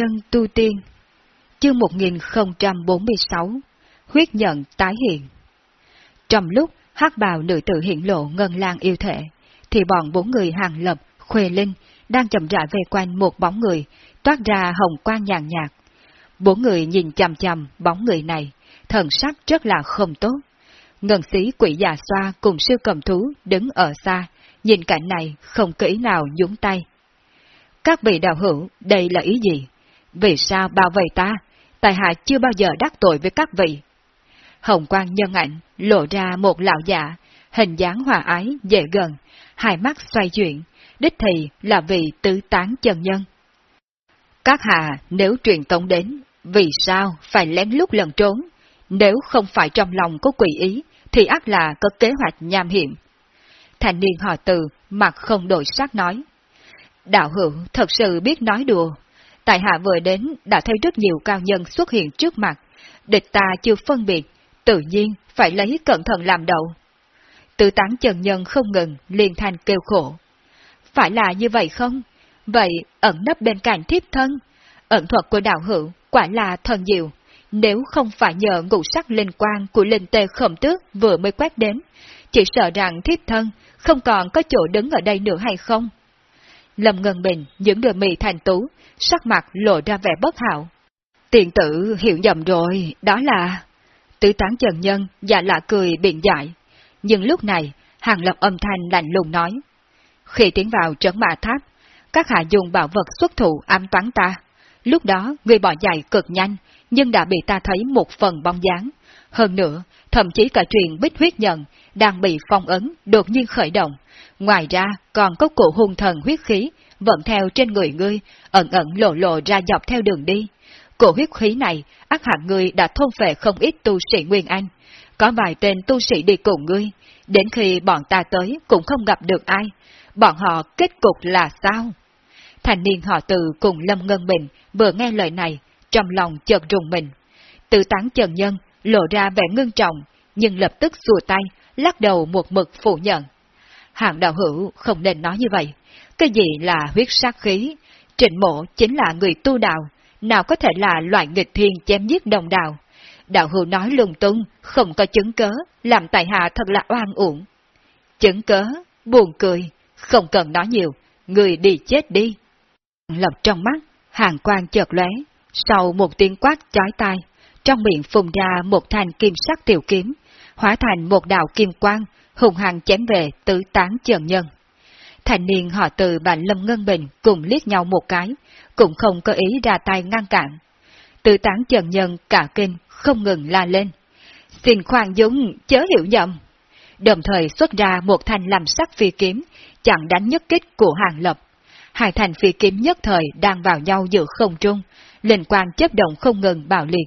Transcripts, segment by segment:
nhân tu tiên Chương 1046 Huyết nhận tái hiện Trong lúc hắc bào nữ tử hiện lộ ngân lang yêu thể, thì bọn bốn người hàng lập, khuê linh, đang chậm rãi về quanh một bóng người, toát ra hồng quang nhàn nhạt. Bốn người nhìn chằm chằm bóng người này, thần sắc rất là không tốt. Ngân sĩ quỷ già xoa cùng sư cầm thú đứng ở xa, nhìn cảnh này không kỹ nào nhúng tay. Các vị đạo hữu, đây là ý gì? Vì sao bảo vệ ta? Tài hạ chưa bao giờ đắc tội với các vị. Hồng quang nhân ảnh lộ ra một lão giả, hình dáng hòa ái, dễ gần, hai mắt xoay chuyển, đích thị là vị tứ tán chân nhân. Các hạ nếu truyền tống đến, vì sao phải lén lút lần trốn? Nếu không phải trong lòng có quỷ ý, thì ác là có kế hoạch nham hiểm. Thành niên họ từ, mặt không đổi sắc nói. Đạo hữu thật sự biết nói đùa. Tại hạ vừa đến đã thấy rất nhiều cao nhân xuất hiện trước mặt. Địch ta chưa phân biệt, tự nhiên phải lấy cẩn thận làm đầu. Tự tán trần nhân không ngừng, liền thành kêu khổ. Phải là như vậy không? Vậy ẩn nấp bên cạnh thiếp thân, ẩn thuật của đạo hữu quả là thần diệu. Nếu không phải nhờ ngũ sắc linh quang của linh tê khổng tước vừa mới quét đến, chỉ sợ rằng thiếp thân không còn có chỗ đứng ở đây nữa hay không? Lâm Ngân Bình những đôi mì thành tú, sắc mặt lộ ra vẻ bất hảo. Tiền tử hiểu nhầm rồi, đó là... Tứ tán trần nhân và lạ cười biện giải. Nhưng lúc này, hàng lập âm thanh lạnh lùng nói. Khi tiến vào trấn mã tháp, các hạ dùng bảo vật xuất thủ ám toán ta. Lúc đó, người bỏ chạy cực nhanh, nhưng đã bị ta thấy một phần bóng dáng. Hơn nữa, thậm chí cả truyền bích huyết nhận, đang bị phong ấn, đột nhiên khởi động. Ngoài ra, còn có cụ hung thần huyết khí, vận theo trên người ngươi, ẩn ẩn lộ lộ ra dọc theo đường đi. Cổ huyết khí này, ác hạng ngươi đã thôn phệ không ít tu sĩ Nguyên Anh. Có vài tên tu sĩ đi cùng ngươi, đến khi bọn ta tới cũng không gặp được ai. Bọn họ kết cục là sao? Thành niên họ từ cùng Lâm Ngân Bình vừa nghe lời này, trong lòng chợt rùng mình. Tự tán trần nhân, lộ ra vẻ ngưng trọng, nhưng lập tức xua tay, lắc đầu một mực phủ nhận. Hạng đạo hữu không nên nói như vậy. Cái gì là huyết sát khí? Trịnh mộ chính là người tu đạo, nào có thể là loại nghịch thiên chém giết đồng đạo. Đạo hữu nói lung tung, không có chứng cớ, làm tại hạ thật là oan uổng. Chứng cớ, buồn cười, không cần nói nhiều, người đi chết đi. Lập trong mắt, hàng quang chợt lóe, sau một tiếng quát chói tai, trong miệng phùng ra một thanh kim sắc tiểu kiếm, hóa thành một đạo kim quang, hùng hăng chém về tứ tán trần nhân. Thành niên họ từ và Lâm Ngân Bình cùng liếc nhau một cái, cũng không có ý ra tay ngăn cản. Tứ tán trần nhân cả kinh, không ngừng la lên. Xin khoan dũng, chớ hiểu nhầm. Đồng thời xuất ra một thanh làm sắc phi kiếm, chặn đánh nhất kích của hàng lập. Hai thành phi kiếm nhất thời đang vào nhau giữa không trung, linh quan chấp động không ngừng bạo liệt.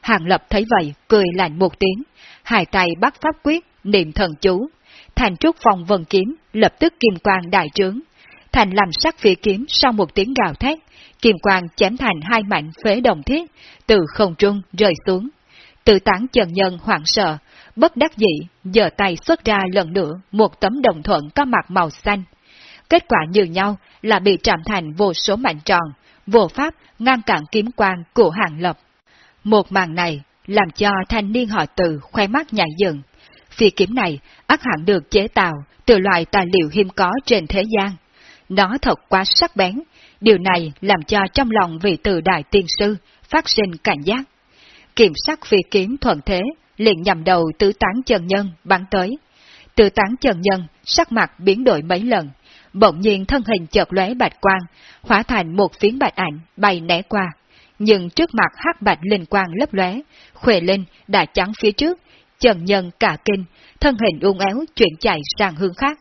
Hàng lập thấy vậy, cười lạnh một tiếng, hai tay bắt pháp quyết, niệm thần chú. Thành trúc phòng vần kiếm, lập tức kim quang đại trướng. Thành làm sắc phi kiếm sau một tiếng gào thét, kim quang chém thành hai mảnh phế đồng thiết, từ không trung rơi xuống. Tự tán trần nhân hoảng sợ, bất đắc dĩ, giờ tay xuất ra lần nữa một tấm đồng thuận có mặt màu xanh. Kết quả như nhau là bị chạm thành vô số mảnh tròn, vô pháp ngăn cản kiếm quang của hàng lập. Một màn này làm cho thanh niên họ từ khoe mắt nhảy dựng. Phi kiếm này ác hẳn được chế tạo từ loại tài liệu hiếm có trên thế gian. Nó thật quá sắc bén, điều này làm cho trong lòng vị từ đại tiên sư phát sinh cảnh giác. Kiểm sắc phi kiếm thuận thế, liền nhằm đầu tứ tán chân nhân bắn tới. Tứ tán chân nhân sắc mặt biến đổi mấy lần, bỗng nhiên thân hình chợt lóe bạch quang, hóa thành một phiến bạch ảnh bay né qua. Nhưng trước mặt hắc bạch linh quang lấp lóe, khuệ linh đã chắn phía trước, trần nhân cả kinh, thân hình uốn éo chuyển chạy sang hướng khác.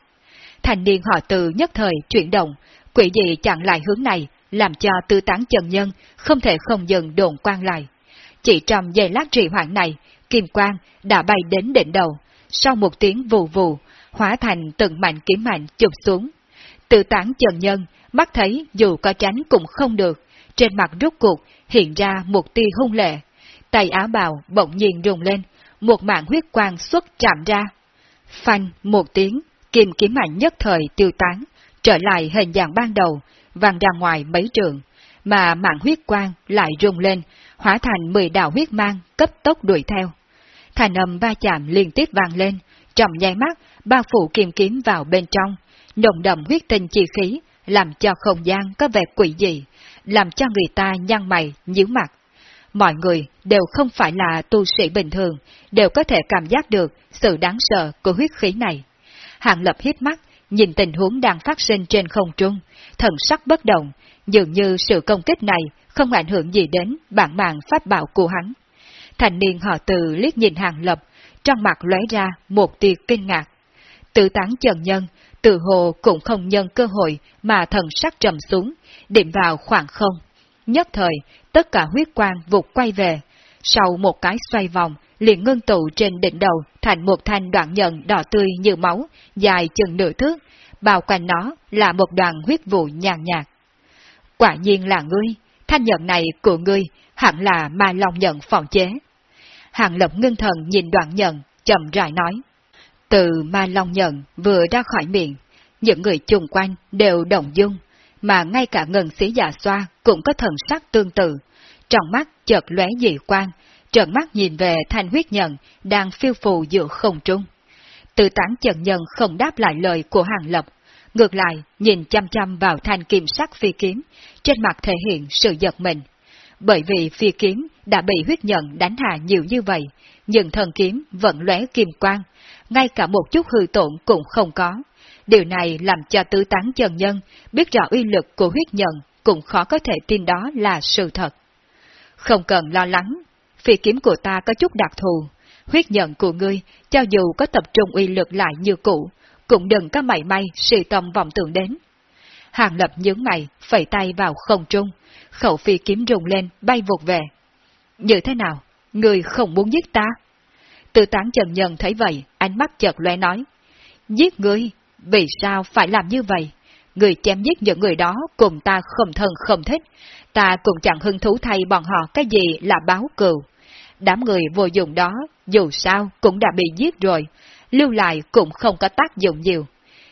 Thành niên họ từ nhất thời chuyển động, quỷ dị chặn lại hướng này, làm cho tư tán trần nhân không thể không dừng đồn quang lại. Chỉ trong giây lát trì hoãn này, kim quang đã bay đến đỉnh đầu, sau một tiếng vù vù, hóa thành từng mạnh kiếm mạnh chụp xuống. Tự tán trần nhân, mắt thấy dù có tránh cũng không được, trên mặt rút cuộc hiện ra một tia hung lệ. Tay áo bào bỗng nhiên rùng lên, một mạng huyết quang xuất chạm ra. Phanh một tiếng, kim kiếm mạnh nhất thời tiêu tán, trở lại hình dạng ban đầu, vàng ra ngoài mấy trường. mà mạng huyết quang lại rung lên, hóa thành 10 đạo huyết mang cấp tốc đuổi theo. Thành âm va chạm liên tiếp vang lên, trọng nháy mắt, ba phủ kim kiếm vào bên trong, nồng đậm huyết tinh chi khí, làm cho không gian có vẻ quỷ dị, làm cho người ta nhăn mày, nhíu mặt. Mọi người đều không phải là tu sĩ bình thường, đều có thể cảm giác được sự đáng sợ của huyết khí này. Hàng lập hít mắt, nhìn tình huống đang phát sinh trên không trung, thần sắc bất động, dường như sự công kích này không ảnh hưởng gì đến bản mạng pháp bảo của hắn. Thành niên họ từ liếc nhìn hàng lập, trong mặt lóe ra một tia kinh ngạc. Tự tán trần nhân, tự hồ cũng không nhân cơ hội mà thần sắc trầm xuống, điểm vào khoảng không. Nhất thời, tất cả huyết quang vụt quay về, sau một cái xoay vòng, liền ngưng tụ trên đỉnh đầu thành một thanh đoạn nhận đỏ tươi như máu, dài chừng nửa thước, bao quanh nó là một đoàn huyết vụ nhàn nhạt. Quả nhiên là ngươi, thanh nhận này của ngươi hẳn là ma long nhận phòng chế. Hàng lập ngưng thần nhìn đoạn nhận, chậm rãi nói. Từ ma long nhận vừa ra khỏi miệng, những người chung quanh đều đồng dung, mà ngay cả ngân sĩ già xoa cũng có thần sắc tương tự. Trong mắt chợt lóe dị quang trợn mắt nhìn về thanh huyết nhận đang phiêu phù giữa không trung. Từ tán trần nhân không đáp lại lời của hàng lập, ngược lại nhìn chăm chăm vào thanh kim sắc phi kiếm, trên mặt thể hiện sự giật mình. Bởi vì phi kiếm đã bị huyết nhận đánh hạ nhiều như vậy, nhưng thần kiếm vẫn lóe kim quang, ngay cả một chút hư tổn cũng không có. Điều này làm cho tứ tán trần nhân biết rõ uy lực của huyết nhận cũng khó có thể tin đó là sự thật. Không cần lo lắng, phi kiếm của ta có chút đặc thù, huyết nhận của ngươi, cho dù có tập trung uy lực lại như cũ, cũng đừng có mảy may suy tâm vọng tưởng đến. Hàng lập nhướng mày, phẩy tay vào không trung, khẩu phi kiếm rùng lên, bay vụt về. Như thế nào? Người không muốn giết ta? Tư tán trần nhân thấy vậy, ánh mắt chợt lóe nói. Giết ngươi? Vì sao phải làm như vậy? Người chém giết những người đó cùng ta không thân không thích, ta cũng chẳng hứng thú thay bọn họ cái gì là báo cừu. Đám người vô dụng đó, dù sao cũng đã bị giết rồi, lưu lại cũng không có tác dụng nhiều.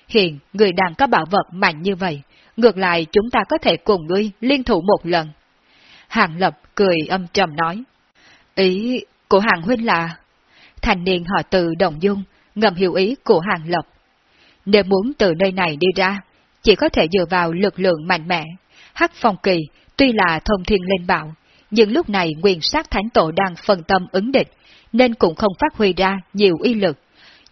Hiện, người đang có bảo vật mạnh như vậy, ngược lại chúng ta có thể cùng ngươi liên thủ một lần. Hàng Lập cười âm trầm nói. Ý của Hàng Huynh là... Thành niên họ từ Đồng Dung, ngầm hiểu ý của Hàng Lập. Nếu muốn từ nơi này đi ra, chỉ có thể dựa vào lực lượng mạnh mẽ. Hắc phong kỳ tuy là thông thiên lên bạo, nhưng lúc này nguyên sát thánh tổ đang phân tâm ứng địch, nên cũng không phát huy ra nhiều uy lực.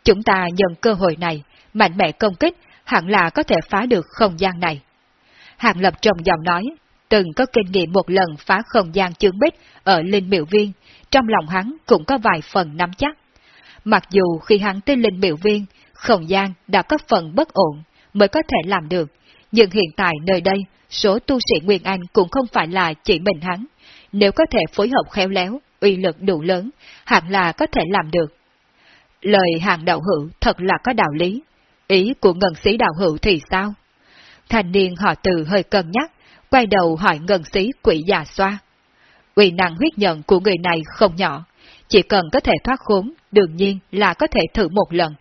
Chúng ta nhận cơ hội này, mạnh mẽ công kích, hẳn là có thể phá được không gian này. Hàng Lập trầm giọng nói, từng có kinh nghiệm một lần phá không gian chướng bích ở Linh Miệu Viên, trong lòng hắn cũng có vài phần nắm chắc. Mặc dù khi hắn tới Linh Miệu Viên, không gian đã có phần bất ổn mới có thể làm được, nhưng hiện tại nơi đây, số tu sĩ Nguyên Anh cũng không phải là chỉ mình hắn. Nếu có thể phối hợp khéo léo, uy lực đủ lớn, hẳn là có thể làm được. Lời hàng đạo hữu thật là có đạo lý. Ý của ngân sĩ đạo hữu thì sao? Thành niên họ từ hơi cân nhắc, quay đầu hỏi ngân sĩ quỷ già xoa. Uy năng huyết nhận của người này không nhỏ, chỉ cần có thể thoát khốn, đương nhiên là có thể thử một lần.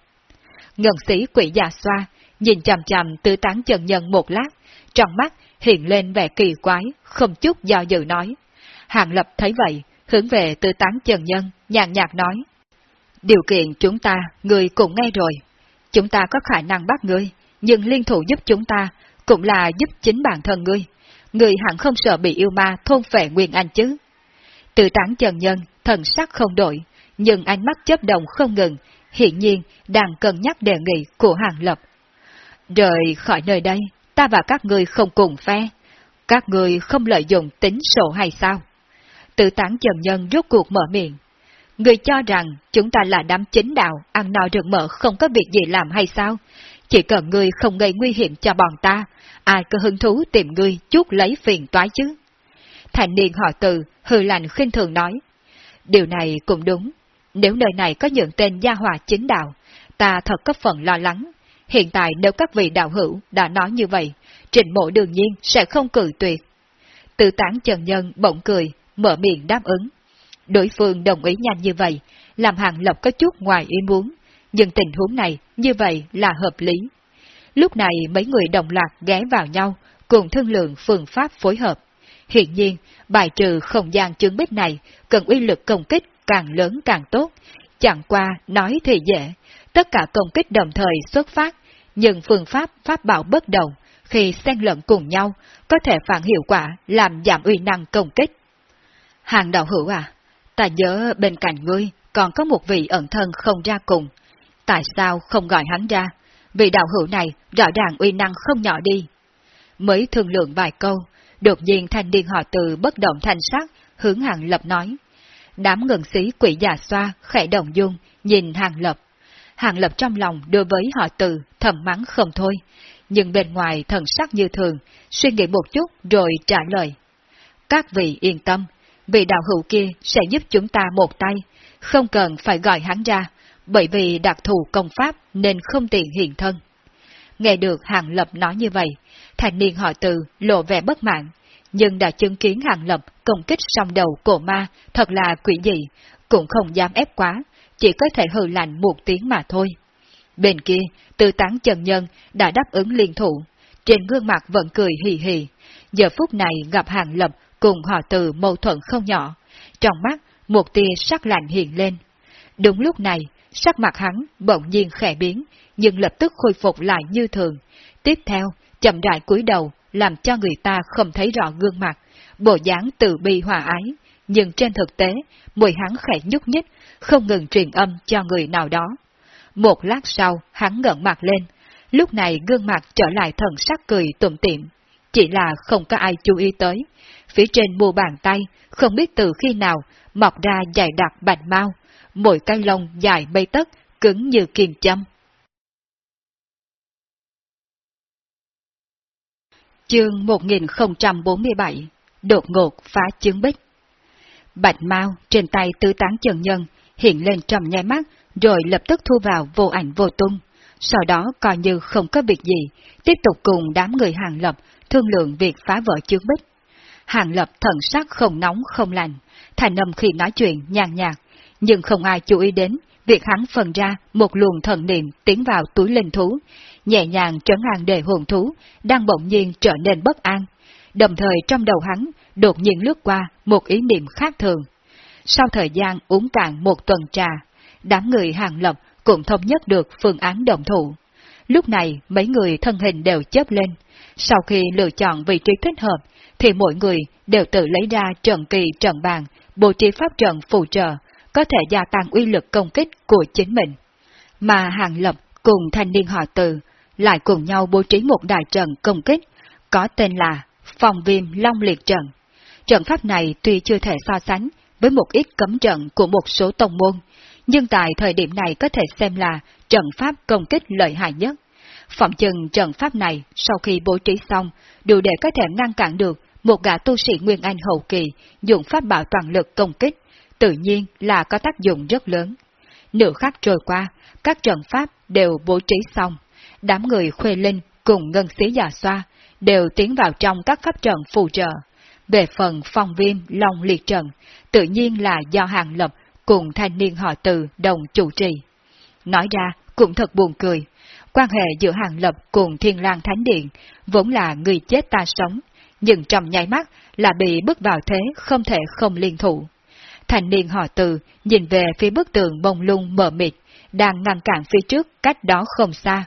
Ngân sĩ quỷ già xoa, nhìn chằm chằm tứ tán chân nhân một lát, trong mắt hiện lên vẻ kỳ quái, không chút do dự nói. Hàng lập thấy vậy, hướng về tứ tán chân nhân, nhàn nhạt nói. Điều kiện chúng ta, người cũng nghe rồi. Chúng ta có khả năng bắt ngươi, nhưng liên thủ giúp chúng ta, cũng là giúp chính bản thân ngươi người hẳn không sợ bị yêu ma thôn phệ Nguyên Anh chứ. Tự tán trần nhân, thần sắc không đổi, nhưng ánh mắt chấp động không ngừng, hiện nhiên đang cân nhắc đề nghị của Hàng Lập. Rời khỏi nơi đây, ta và các ngươi không cùng phe. Các ngươi không lợi dụng tính sổ hay sao? Tự tán trần nhân rốt cuộc mở miệng. Người cho rằng chúng ta là đám chính đạo, ăn no rừng mỡ không có việc gì làm hay sao? Chỉ cần ngươi không gây nguy hiểm cho bọn ta, ai có hứng thú tìm ngươi chút lấy phiền toái chứ? Thành niên họ từ, hư lành khinh thường nói. Điều này cũng đúng. Nếu nơi này có những tên gia hòa chính đạo, ta thật có phần lo lắng. Hiện tại nếu các vị đạo hữu đã nói như vậy, trình mộ đương nhiên sẽ không cử tuyệt. Tự tán trần nhân bỗng cười, mở miệng đáp ứng. Đối phương đồng ý nhanh như vậy, làm hàng lập có chút ngoài ý muốn, nhưng tình huống này như vậy là hợp lý. Lúc này mấy người đồng loạt ghé vào nhau, cùng thương lượng phương pháp phối hợp. Hiện nhiên, bài trừ không gian chứng bích này cần uy lực công kích càng lớn càng tốt. Chẳng qua nói thì dễ, tất cả công kích đồng thời xuất phát, nhưng phương pháp pháp bảo bất đồng, khi xen lẫn cùng nhau, có thể phản hiệu quả làm giảm uy năng công kích. Hàng đạo hữu à, ta nhớ bên cạnh ngươi còn có một vị ẩn thân không ra cùng. Tại sao không gọi hắn ra? Vị đạo hữu này rõ ràng uy năng không nhỏ đi. Mới thương lượng vài câu, đột nhiên thanh niên họ từ bất động thanh sắc, hướng hàng lập nói. Đám ngừng sĩ quỷ già xoa, khẽ đồng dung, nhìn hàng lập. Hàng lập trong lòng đối với họ từ, thầm mắng không thôi, nhưng bên ngoài thần sắc như thường, suy nghĩ một chút rồi trả lời. Các vị yên tâm, vị đạo hữu kia sẽ giúp chúng ta một tay, không cần phải gọi hắn ra, bởi vì đặc thù công pháp nên không tiện hiện thân. Nghe được Hàng Lập nói như vậy, thành niên họ từ lộ vẻ bất mãn, nhưng đã chứng kiến Hàng Lập công kích song đầu cổ ma thật là quỷ dị, cũng không dám ép quá, chỉ có thể hừ lạnh một tiếng mà thôi. Bên kia, tư tán trần nhân đã đáp ứng liên thủ, trên gương mặt vẫn cười hì hì. Giờ phút này gặp Hàng Lập cùng họ từ mâu thuẫn không nhỏ, trong mắt một tia sắc lạnh hiện lên. Đúng lúc này, sắc mặt hắn bỗng nhiên khẽ biến, nhưng lập tức khôi phục lại như thường. Tiếp theo, chậm rãi cúi đầu, làm cho người ta không thấy rõ gương mặt, bộ dáng từ bi hòa ái, nhưng trên thực tế, mùi hắn khẽ nhúc nhích, không ngừng truyền âm cho người nào đó. Một lát sau, hắn ngẩng mặt lên, lúc này gương mặt trở lại thần sắc cười tụm tiệm. Chỉ là không có ai chú ý tới. Phía trên mu bàn tay, không biết từ khi nào, mọc ra dài đặc bạch mau, mỗi cây lông dài bay tấc, cứng như kiềm châm. Chương 1047 Đột ngột phá chứng bích Bạch mau trên tay tứ tán chân nhân hiện lên trong nháy mắt rồi lập tức thu vào vô ảnh vô tung. Sau đó coi như không có việc gì, tiếp tục cùng đám người hàng lập thương lượng việc phá vỡ chứng bích. Hàng lập thần sắc không nóng không lành, thành âm khi nói chuyện nhàn nhạt, nhưng không ai chú ý đến việc hắn phần ra một luồng thần niệm tiến vào túi linh thú, nhẹ nhàng trấn an đề hồn thú, đang bỗng nhiên trở nên bất an. Đồng thời trong đầu hắn đột nhiên lướt qua một ý niệm khác thường. Sau thời gian uống cạn một tuần trà, đám người hàng lập cũng thống nhất được phương án đồng thủ. Lúc này mấy người thân hình đều chớp lên. Sau khi lựa chọn vị trí thích hợp, thì mỗi người đều tự lấy ra trận kỳ trận bàn, bố trí pháp trận phù trợ, có thể gia tăng uy lực công kích của chính mình. Mà hàng lập cùng thanh niên họ từ lại cùng nhau bố trí một đại trận công kích, có tên là Phòng Viêm Long Liệt Trận. Trận pháp này tuy chưa thể so sánh với một ít cấm trận của một số tông môn, nhưng tại thời điểm này có thể xem là trận pháp công kích lợi hại nhất. Phòng chừng trận pháp này sau khi bố trí xong, đủ để có thể ngăn cản được một gã tu sĩ Nguyên Anh hậu kỳ dùng pháp bảo toàn lực công kích, tự nhiên là có tác dụng rất lớn. Nửa khắc trôi qua, các trận pháp đều bố trí xong. Đám người khuê linh cùng ngân sĩ già dạ xoa đều tiến vào trong các pháp trận phù trợ. Về phần phong viêm long liệt trận, tự nhiên là do hàng lập cùng thanh niên họ từ đồng chủ trì. Nói ra cũng thật buồn cười, quan hệ giữa hàng lập cùng thiên lang thánh điện vốn là người chết ta sống, nhưng trong nháy mắt là bị bước vào thế không thể không liên thủ. Thành niên họ từ nhìn về phía bức tường bông lung mờ mịt, đang ngăn cản phía trước cách đó không xa.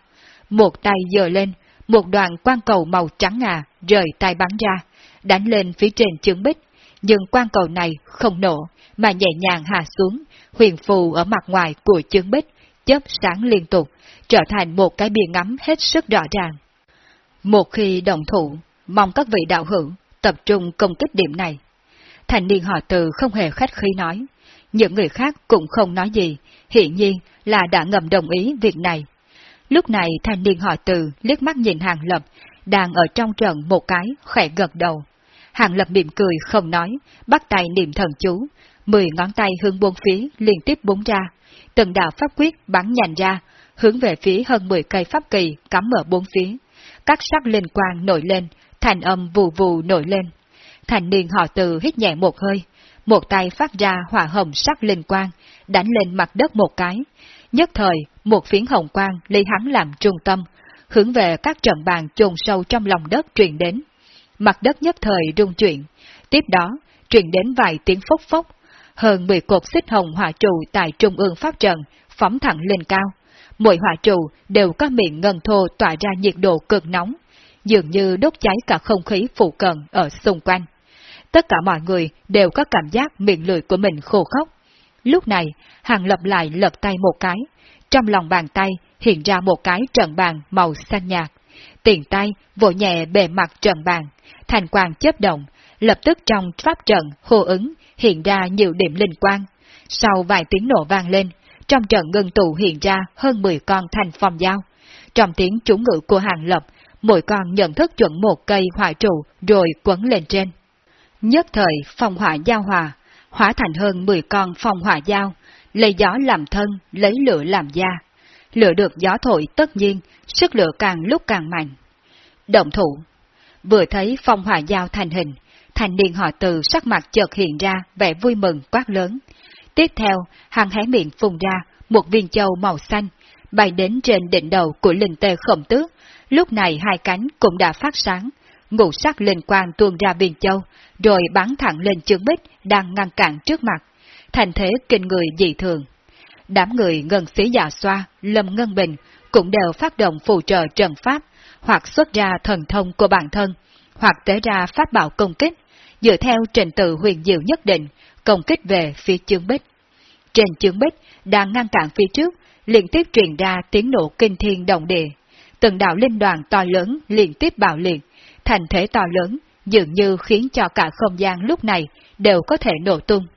Một tay giơ lên, một đoạn quan cầu màu trắng ngà rời tay bắn ra, đánh lên phía trên chướng bích, nhưng quan cầu này không nổ, mà nhẹ nhàng hạ xuống, huyền phù ở mặt ngoài của chướng bích, chớp sáng liên tục, trở thành một cái bia ngắm hết sức rõ ràng. Một khi đồng thủ, mong các vị đạo hữu tập trung công kích điểm này. Thành niên họ từ không hề khách khí nói, những người khác cũng không nói gì, hiện nhiên là đã ngầm đồng ý việc này. Lúc này thanh niên họ từ liếc mắt nhìn Hàng Lập, đang ở trong trận một cái, khẽ gật đầu. Hàng Lập mỉm cười không nói, bắt tay niệm thần chú, mười ngón tay hướng bốn phía liên tiếp búng ra, từng đạo pháp quyết bắn nhành ra, hướng về phía hơn 10 cây pháp kỳ cắm ở bốn phía. Các sắc linh quang nổi lên, thành âm vù vù nổi lên. Thành niên họ từ hít nhẹ một hơi, một tay phát ra hỏa hồng sắc linh quang, đánh lên mặt đất một cái. Nhất thời, một phiến hồng quang lấy hắn làm trung tâm, hướng về các trận bàn chôn sâu trong lòng đất truyền đến. mặt đất nhất thời rung chuyển. Tiếp đó, truyền đến vài tiếng phốc phốc, hơn 10 cột xích hồng hỏa trụ tại trung ương pháp trận phóng thẳng lên cao. Mỗi hỏa trụ đều có miệng ngân thô tỏa ra nhiệt độ cực nóng, dường như đốt cháy cả không khí phụ cận ở xung quanh. Tất cả mọi người đều có cảm giác miệng lưỡi của mình khô khốc. Lúc này, hàng lập lại lật tay một cái, trong lòng bàn tay hiện ra một cái trận bàn màu xanh nhạt. Tiền tay vỗ nhẹ bề mặt trận bàn, thành quang chớp động, lập tức trong pháp trận hô ứng hiện ra nhiều điểm linh quang. Sau vài tiếng nổ vang lên, trong trận ngân tụ hiện ra hơn 10 con thành phong dao. Trong tiếng trúng ngữ của hàng lập, mỗi con nhận thức chuẩn một cây hỏa trụ rồi quấn lên trên. Nhất thời phong hỏa giao hòa, hóa thành hơn 10 con phong hỏa giao, lấy gió làm thân, lấy lửa làm da. Lửa được gió thổi tất nhiên, sức lửa càng lúc càng mạnh. Động thủ Vừa thấy phong hỏa giao thành hình, thành niên họ từ sắc mặt chợt hiện ra vẻ vui mừng quát lớn. Tiếp theo, hàng hé miệng phun ra một viên châu màu xanh, bay đến trên đỉnh đầu của linh tê khổng tước. Lúc này hai cánh cũng đã phát sáng, ngũ sắc linh quang tuôn ra biển châu, rồi bắn thẳng lên chương bích đang ngăn cản trước mặt. Thành thế kinh người dị thường. Đám người ngân sĩ giả xoa, lâm ngân bình, cũng đều phát động phù trợ trần pháp, hoặc xuất ra thần thông của bản thân, hoặc tế ra pháp bảo công kích, dựa theo trình tự huyền diệu nhất định, công kích về phía chương bích. Trên chương bích, đang ngăn cản phía trước, liên tiếp truyền ra tiếng nổ kinh thiên động địa. Từng đạo linh đoàn to lớn liên tiếp bạo liệt, thành thể to lớn, dường như khiến cho cả không gian lúc này đều có thể nổ tung.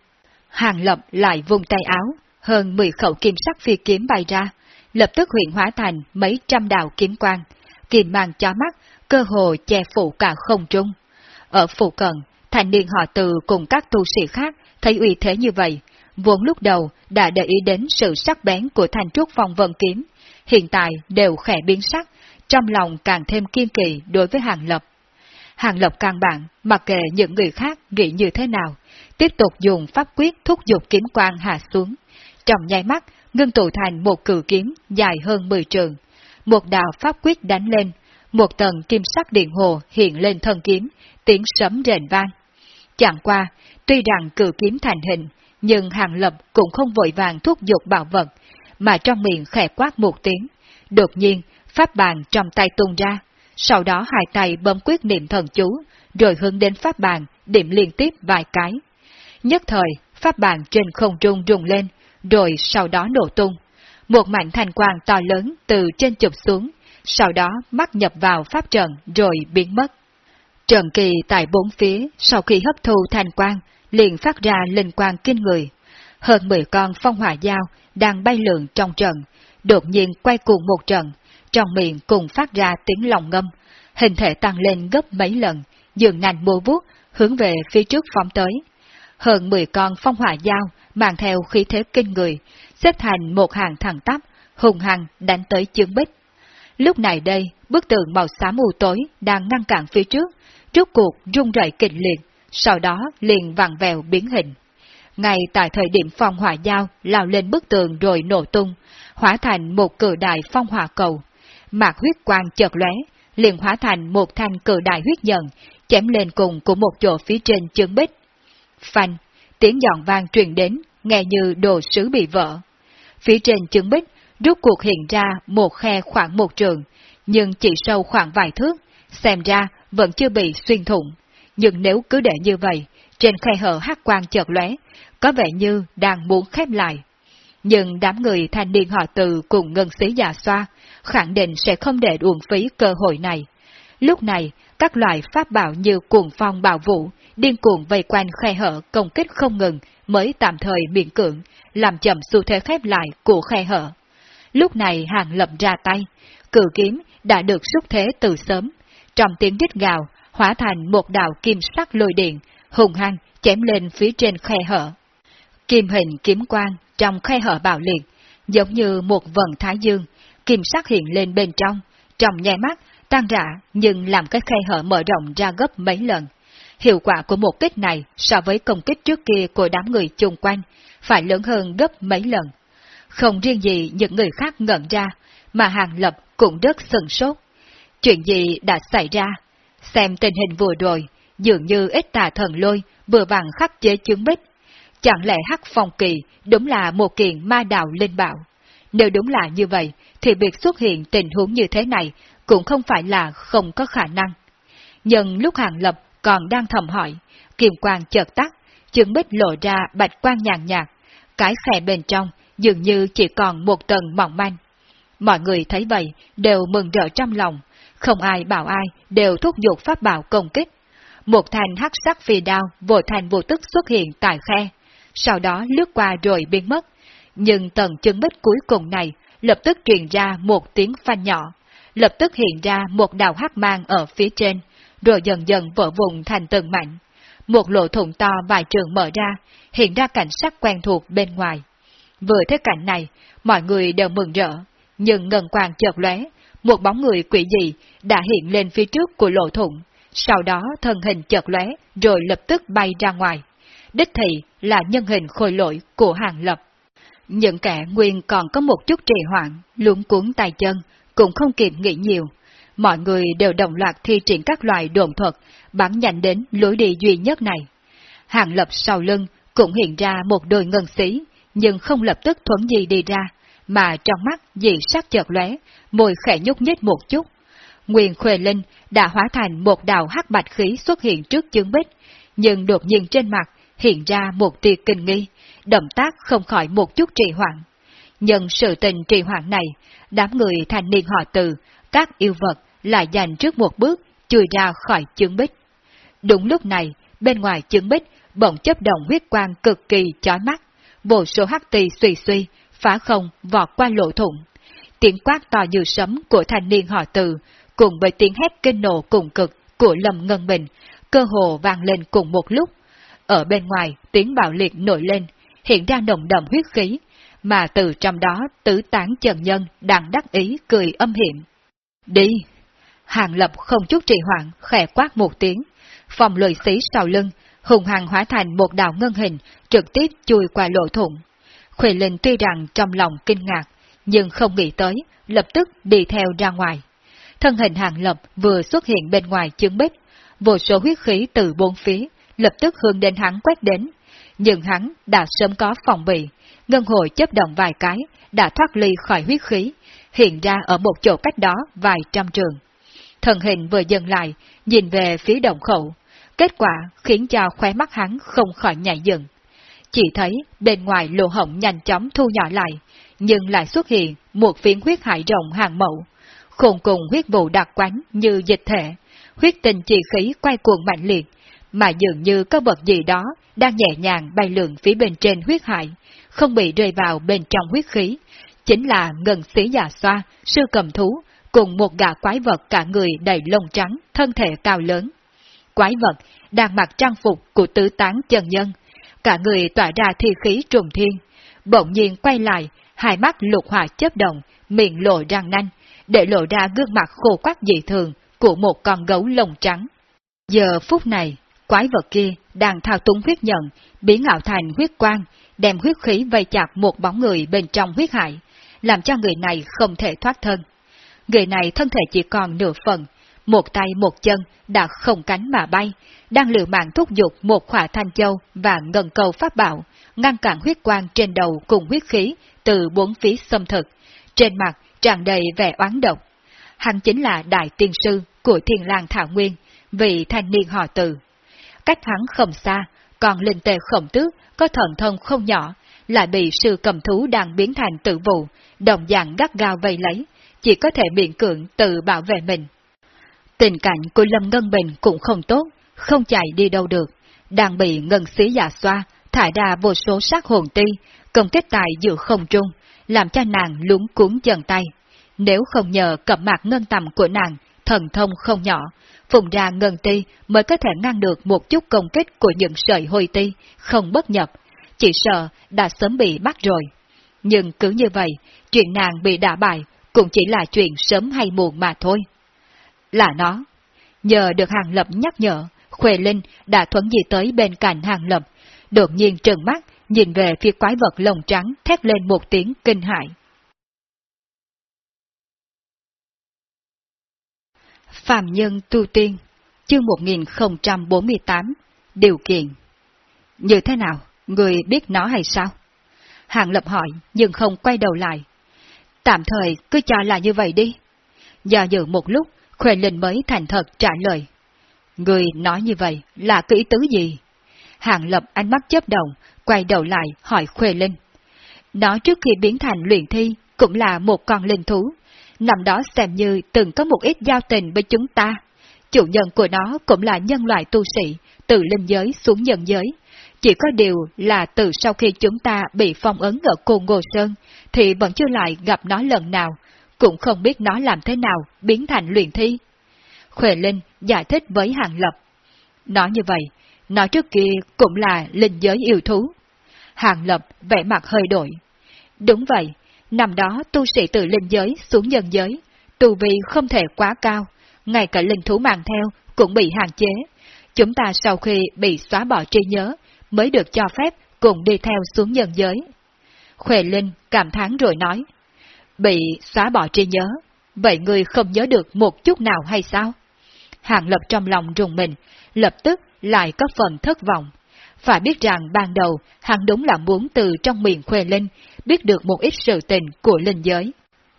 Hàng lập lại vung tay áo, hơn 10 khẩu kim sắc phi kiếm bay ra, lập tức huyện hóa thành mấy trăm đạo kiếm quang, kim mang cho mắt, cơ hồ che phủ cả không trung. Ở phụ cận, thành niên họ từ cùng các tu sĩ khác thấy uy thế như vậy, vốn lúc đầu đã để ý đến sự sắc bén của thanh trúc phong vân kiếm, hiện tại đều khẽ biến sắc, trong lòng càng thêm kiên kỳ đối với hàng lập. Hàng lập càng bạn, mặc kệ những người khác nghĩ như thế nào, tiếp tục dùng pháp quyết thúc giục kiếm quang hạ xuống. Trong nháy mắt, ngưng tụ thành một cử kiếm dài hơn 10 trường. Một đạo pháp quyết đánh lên, một tầng kim sắc điện hồ hiện lên thân kiếm, tiếng sấm rền vang. Chẳng qua, tuy rằng cử kiếm thành hình, nhưng hàng lập cũng không vội vàng thúc giục bảo vật, mà trong miệng khẽ quát một tiếng. Đột nhiên, pháp bàn trong tay tung ra, sau đó hai tay bấm quyết niệm thần chú, rồi hướng đến pháp bàn, điểm liên tiếp vài cái. Nhất thời, pháp bàn trên không trung rung lên, rồi sau đó nổ tung. Một mảnh thành quang to lớn từ trên chụp xuống, sau đó mắc nhập vào pháp trận rồi biến mất. Trận kỳ tại bốn phía sau khi hấp thu thành quang liền phát ra linh quang kinh người. Hơn 10 con phong hỏa dao đang bay lượn trong trận, đột nhiên quay cuồng một trận, trong miệng cùng phát ra tiếng lòng ngâm, hình thể tăng lên gấp mấy lần, dường nành mô vuốt, hướng về phía trước phóng tới. Hơn 10 con phong hỏa dao mang theo khí thế kinh người, xếp thành một hàng thẳng tắp, hùng hằng đánh tới chương bích. Lúc này đây, bức tường màu xám u tối đang ngăn cản phía trước, trước cuộc rung rẩy kịch liệt, sau đó liền vặn vẹo biến hình. Ngay tại thời điểm phong hỏa dao lao lên bức tường rồi nổ tung, hóa thành một cử đại phong hỏa cầu. Mạc huyết quang chợt lóe, liền hóa thành một thanh cự đại huyết nhận, chém lên cùng của một chỗ phía trên chướng bích. Phanh, tiếng giòn vang truyền đến, nghe như đồ sứ bị vỡ. Phía trên chướng bích, rút cuộc hiện ra một khe khoảng một trường, nhưng chỉ sâu khoảng vài thước, xem ra vẫn chưa bị xuyên thủng. Nhưng nếu cứ để như vậy, trên khe hở hắc quang chợt lóe, có vẻ như đang muốn khép lại. Nhưng đám người thanh niên họ từ cùng ngân sĩ già xoa, khẳng định sẽ không để uổng phí cơ hội này. Lúc này, các loại pháp bảo như cuồng phong bảo vũ, điên cuồng vây quanh khe hở công kích không ngừng mới tạm thời miễn cưỡng, làm chậm xu thế khép lại của khe hở. Lúc này hàng lập ra tay, cử kiếm đã được xúc thế từ sớm, trong tiếng đít gào, hóa thành một đạo kim sắc lôi điện, hùng hăng chém lên phía trên khe hở. Kim hình kiếm quang trong khe hở bạo liệt, giống như một vần thái dương, kim sắc hiện lên bên trong, trong nháy mắt, tan rã nhưng làm cái khe hở mở rộng ra gấp mấy lần. Hiệu quả của một kích này so với công kích trước kia của đám người chung quanh phải lớn hơn gấp mấy lần. Không riêng gì những người khác ngẩn ra, mà Hàng Lập cũng rất sừng sốt. Chuyện gì đã xảy ra? Xem tình hình vừa rồi, dường như ít tà thần lôi vừa vàng khắc chế chứng bích. Chẳng lẽ hắc phong kỳ đúng là một kiện ma đạo linh bảo? Nếu đúng là như vậy, thì việc xuất hiện tình huống như thế này cũng không phải là không có khả năng. Nhưng lúc Hàng Lập còn đang thầm hỏi, kiềm quang chợt tắt, chứng bích lộ ra bạch quang nhàn nhạt, cái khe bên trong dường như chỉ còn một tầng mỏng manh. Mọi người thấy vậy đều mừng rỡ trong lòng, không ai bảo ai đều thúc giục pháp bảo công kích. Một thanh hắc sắc phi đao vô thành vô tức xuất hiện tại khe, sau đó lướt qua rồi biến mất. Nhưng tầng chân bích cuối cùng này lập tức truyền ra một tiếng phanh nhỏ, lập tức hiện ra một đạo hắc mang ở phía trên, rồi dần dần vỡ vùng thành từng mảnh. Một lỗ thủng to vài trường mở ra, hiện ra cảnh sắc quen thuộc bên ngoài. Vừa thấy cảnh này, mọi người đều mừng rỡ, nhưng ngân quang chợt lóe, một bóng người quỷ dị đã hiện lên phía trước của lỗ thủng, sau đó thân hình chợt lóe rồi lập tức bay ra ngoài. Đích thị là nhân hình khôi lỗi của hàng lập. Những kẻ nguyên còn có một chút trì hoãn, luống cuốn tay chân, cũng không kịp nghĩ nhiều. Mọi người đều đồng loạt thi triển các loại đồn thuật, bắn nhanh đến lối đi duy nhất này. Hàng lập sau lưng cũng hiện ra một đôi ngân xí, nhưng không lập tức thuấn gì đi ra, mà trong mắt dị sắc chợt lóe, môi khẽ nhúc nhích một chút. Nguyên Khuê Linh đã hóa thành một đạo hắc bạch khí xuất hiện trước chứng bích, nhưng đột nhiên trên mặt hiện ra một tia kinh nghi, động tác không khỏi một chút trì hoãn. Nhân sự tình trì hoãn này, đám người thanh niên họ từ, các yêu vật lại dành trước một bước chui ra khỏi chứng bích. Đúng lúc này, bên ngoài chứng bích bỗng chấp động huyết quang cực kỳ chói mắt, vô số hắc tì suy suy, phá không vọt qua lỗ thủng. Tiếng quát to như sấm của thanh niên họ từ, cùng với tiếng hét kinh nộ cùng cực của Lâm Ngân Bình, cơ hồ vang lên cùng một lúc. Ở bên ngoài, tiếng bạo liệt nổi lên, hiện ra nồng đậm huyết khí, mà từ trong đó tứ tán trần nhân đang đắc ý cười âm hiểm. Đi! Hàng lập không chút trì hoãn, khẽ quát một tiếng, phòng lười xí sau lưng, hùng hằng hóa thành một đạo ngân hình, trực tiếp chui qua lỗ thủng. Khuệ Linh tuy rằng trong lòng kinh ngạc, nhưng không nghĩ tới, lập tức đi theo ra ngoài. Thân hình hàng lập vừa xuất hiện bên ngoài chương bích, vô số huyết khí từ bốn phía, lập tức hướng đến hắn quét đến. Nhưng hắn đã sớm có phòng bị, ngân hồi chấp động vài cái, đã thoát ly khỏi huyết khí, hiện ra ở một chỗ cách đó vài trăm trường. Thần hình vừa dừng lại, nhìn về phía động khẩu, kết quả khiến cho khóe mắt hắn không khỏi nhảy dựng. Chỉ thấy bên ngoài lỗ hổng nhanh chóng thu nhỏ lại, nhưng lại xuất hiện một phiến huyết hải rộng hàng mẫu, khôn cùng huyết vụ đặc quánh như dịch thể, huyết tình chi khí quay cuồng mạnh liệt, mà dường như có vật gì đó đang nhẹ nhàng bay lượn phía bên trên huyết hải, không bị rơi vào bên trong huyết khí, chính là ngân xí già xoa, sư cầm thú, cùng một gã quái vật cả người đầy lông trắng, thân thể cao lớn. Quái vật đang mặc trang phục của tứ tán chân nhân, cả người tỏa ra thi khí trùng thiên, bỗng nhiên quay lại, hai mắt lục hỏa chớp động, miệng lộ răng nanh, để lộ ra gương mặt khô quắc dị thường của một con gấu lông trắng. Giờ phút này, quái vật kia đang thao túng huyết nhận, biến ảo thành huyết quang, đem huyết khí vây chặt một bóng người bên trong huyết hải, làm cho người này không thể thoát thân. Người này thân thể chỉ còn nửa phần, một tay một chân đã không cánh mà bay, đang liều mạng thúc giục một khỏa thanh châu và ngân cầu pháp bảo, ngăn cản huyết quang trên đầu cùng huyết khí từ bốn phía xâm thực, trên mặt tràn đầy vẻ oán độc. Hắn chính là đại tiên sư của thiên lang thảo nguyên, vị thanh niên họ từ. Cách hắn không xa, còn linh tề khổng tước có thần thông không nhỏ, lại bị sư cầm thú đang biến thành tự vụ, đồng dạng gắt gao vây lấy, chỉ có thể miễn cưỡng tự bảo vệ mình. Tình cảnh của Lâm Ngân Bình cũng không tốt, không chạy đi đâu được, đang bị ngân xí giả xoa, thải ra vô số sát hồn ti, công kết tại giữa không trung, làm cho nàng lúng cuốn chân tay. Nếu không nhờ cặp mặt ngân tầm của nàng, thần thông không nhỏ, phùng ra ngân ti mới có thể ngăn được một chút công kích của những sợi hôi ti, không bất nhập, chỉ sợ đã sớm bị bắt rồi. Nhưng cứ như vậy, chuyện nàng bị đả bại cũng chỉ là chuyện sớm hay muộn mà thôi. Là nó. Nhờ được Hàng Lập nhắc nhở, Khuê Linh đã thuấn gì tới bên cạnh Hàng Lập, đột nhiên trừng mắt, nhìn về phía quái vật lồng trắng thét lên một tiếng kinh hại. Phạm nhân tu tiên, chương 1048, điều kiện. Như thế nào, người biết nó hay sao? Hàng Lập hỏi, nhưng không quay đầu lại. Tạm thời cứ cho là như vậy đi. Do dự một lúc, Khuê Linh mới thành thật trả lời. Người nói như vậy là cái ý tứ gì? Hàng Lập ánh mắt chớp động, quay đầu lại hỏi Khuê Linh. Nó trước khi biến thành luyện thi cũng là một con linh thú. Năm đó xem như từng có một ít giao tình với chúng ta. Chủ nhân của nó cũng là nhân loại tu sĩ, từ linh giới xuống nhân giới. Chỉ có điều là từ sau khi chúng ta bị phong ấn ở Côn Ngô Sơn, thì vẫn chưa lại gặp nó lần nào, cũng không biết nó làm thế nào biến thành luyện thi. Khuệ Linh giải thích với Hàng Lập. Nói như vậy, nó trước kia cũng là linh giới yêu thú. Hàng Lập vẻ mặt hơi đổi. Đúng vậy, năm đó tu sĩ từ linh giới xuống nhân giới, tu vi không thể quá cao, ngay cả linh thú mang theo cũng bị hạn chế. Chúng ta sau khi bị xóa bỏ trí nhớ, mới được cho phép cùng đi theo xuống nhân giới. Khuệ Linh cảm thán rồi nói, bị xóa bỏ trí nhớ, vậy người không nhớ được một chút nào hay sao? Hàng Lập trong lòng rùng mình, lập tức lại có phần thất vọng. Phải biết rằng ban đầu hắn đúng là muốn từ trong miệng Khuê Linh biết được một ít sự tình của linh giới.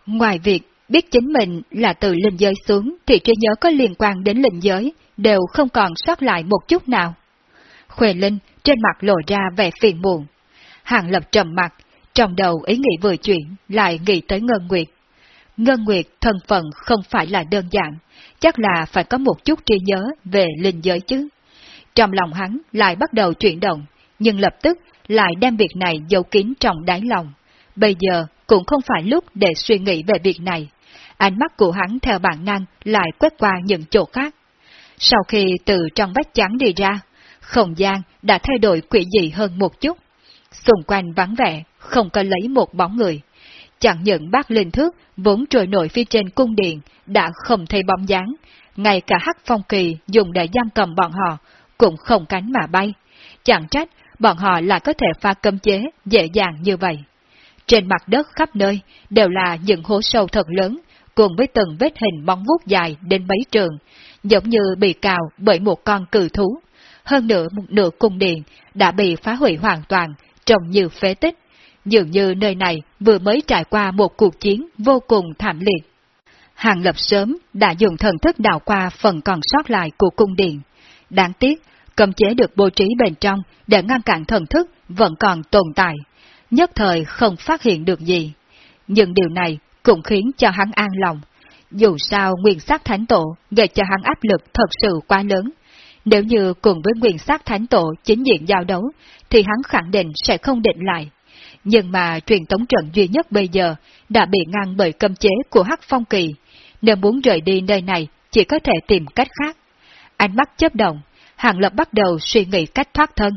Ngoài việc biết chính mình là từ linh giới xuống thì trí nhớ có liên quan đến linh giới đều không còn sót lại một chút nào. Khuê Linh trên mặt lộ ra vẻ phiền muộn. Hàng lập trầm mặt, trong đầu ý nghĩ vừa chuyển lại nghĩ tới Ngân Nguyệt. Ngân Nguyệt thân phận không phải là đơn giản, chắc là phải có một chút trí nhớ về linh giới chứ. Trong lòng hắn lại bắt đầu chuyển động, nhưng lập tức lại đem việc này giấu kín trong đáy lòng. Bây giờ cũng không phải lúc để suy nghĩ về việc này. Ánh mắt của hắn theo bản năng lại quét qua những chỗ khác. Sau khi từ trong vách trắng đi ra, không gian đã thay đổi quỷ dị hơn một chút. Xung quanh vắng vẻ, không có lấy một bóng người. Chẳng những bác linh thước vốn trôi nổi phía trên cung điện đã không thấy bóng dáng, ngay cả hắc phong kỳ dùng để giam cầm bọn họ cũng không cánh mà bay. Chẳng trách bọn họ lại có thể pha cấm chế dễ dàng như vậy. Trên mặt đất khắp nơi đều là những hố sâu thật lớn, cùng với từng vết hình bóng vuốt dài đến mấy trường, giống như bị cào bởi một con cự thú. Hơn nữa một nửa cung điện đã bị phá hủy hoàn toàn, trông như phế tích. Dường như nơi này vừa mới trải qua một cuộc chiến vô cùng thảm liệt. Hàng lập sớm đã dùng thần thức đào qua phần còn sót lại của cung điện. Đáng tiếc, cầm chế được bố trí bên trong để ngăn cản thần thức vẫn còn tồn tại, nhất thời không phát hiện được gì. Nhưng điều này cũng khiến cho hắn an lòng. Dù sao nguyên sát thánh tổ gây cho hắn áp lực thật sự quá lớn. Nếu như cùng với nguyên sát thánh tổ chính diện giao đấu, thì hắn khẳng định sẽ không định lại. Nhưng mà truyền tống trận duy nhất bây giờ đã bị ngăn bởi cấm chế của Hắc Phong Kỳ. Nếu muốn rời đi nơi này, chỉ có thể tìm cách khác. Ánh mắt chớp động, Hàng Lập bắt đầu suy nghĩ cách thoát thân.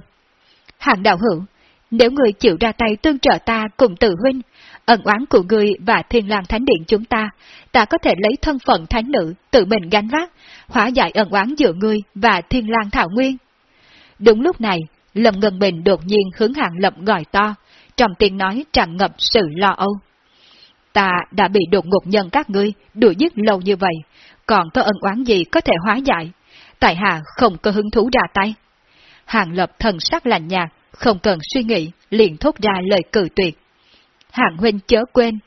Hàng đạo hữu, nếu người chịu ra tay tương trợ ta cùng tử huynh, ẩn oán của người và thiên lang thánh điện chúng ta, ta có thể lấy thân phận thánh nữ tự mình gánh vác, hóa giải ẩn oán giữa ngươi và thiên lang thảo nguyên. Đúng lúc này, Lâm Ngân Bình đột nhiên hướng Hàng Lập gọi to, trong tiếng nói tràn ngập sự lo âu. Ta đã bị đột ngột nhân các ngươi đuổi giết lâu như vậy, còn có ân oán gì có thể hóa giải? Tại hạ không có hứng thú ra tay. Hàng Lập thần sắc lạnh nhạt, không cần suy nghĩ, liền thốt ra lời cử tuyệt. Hàng huynh chớ quên,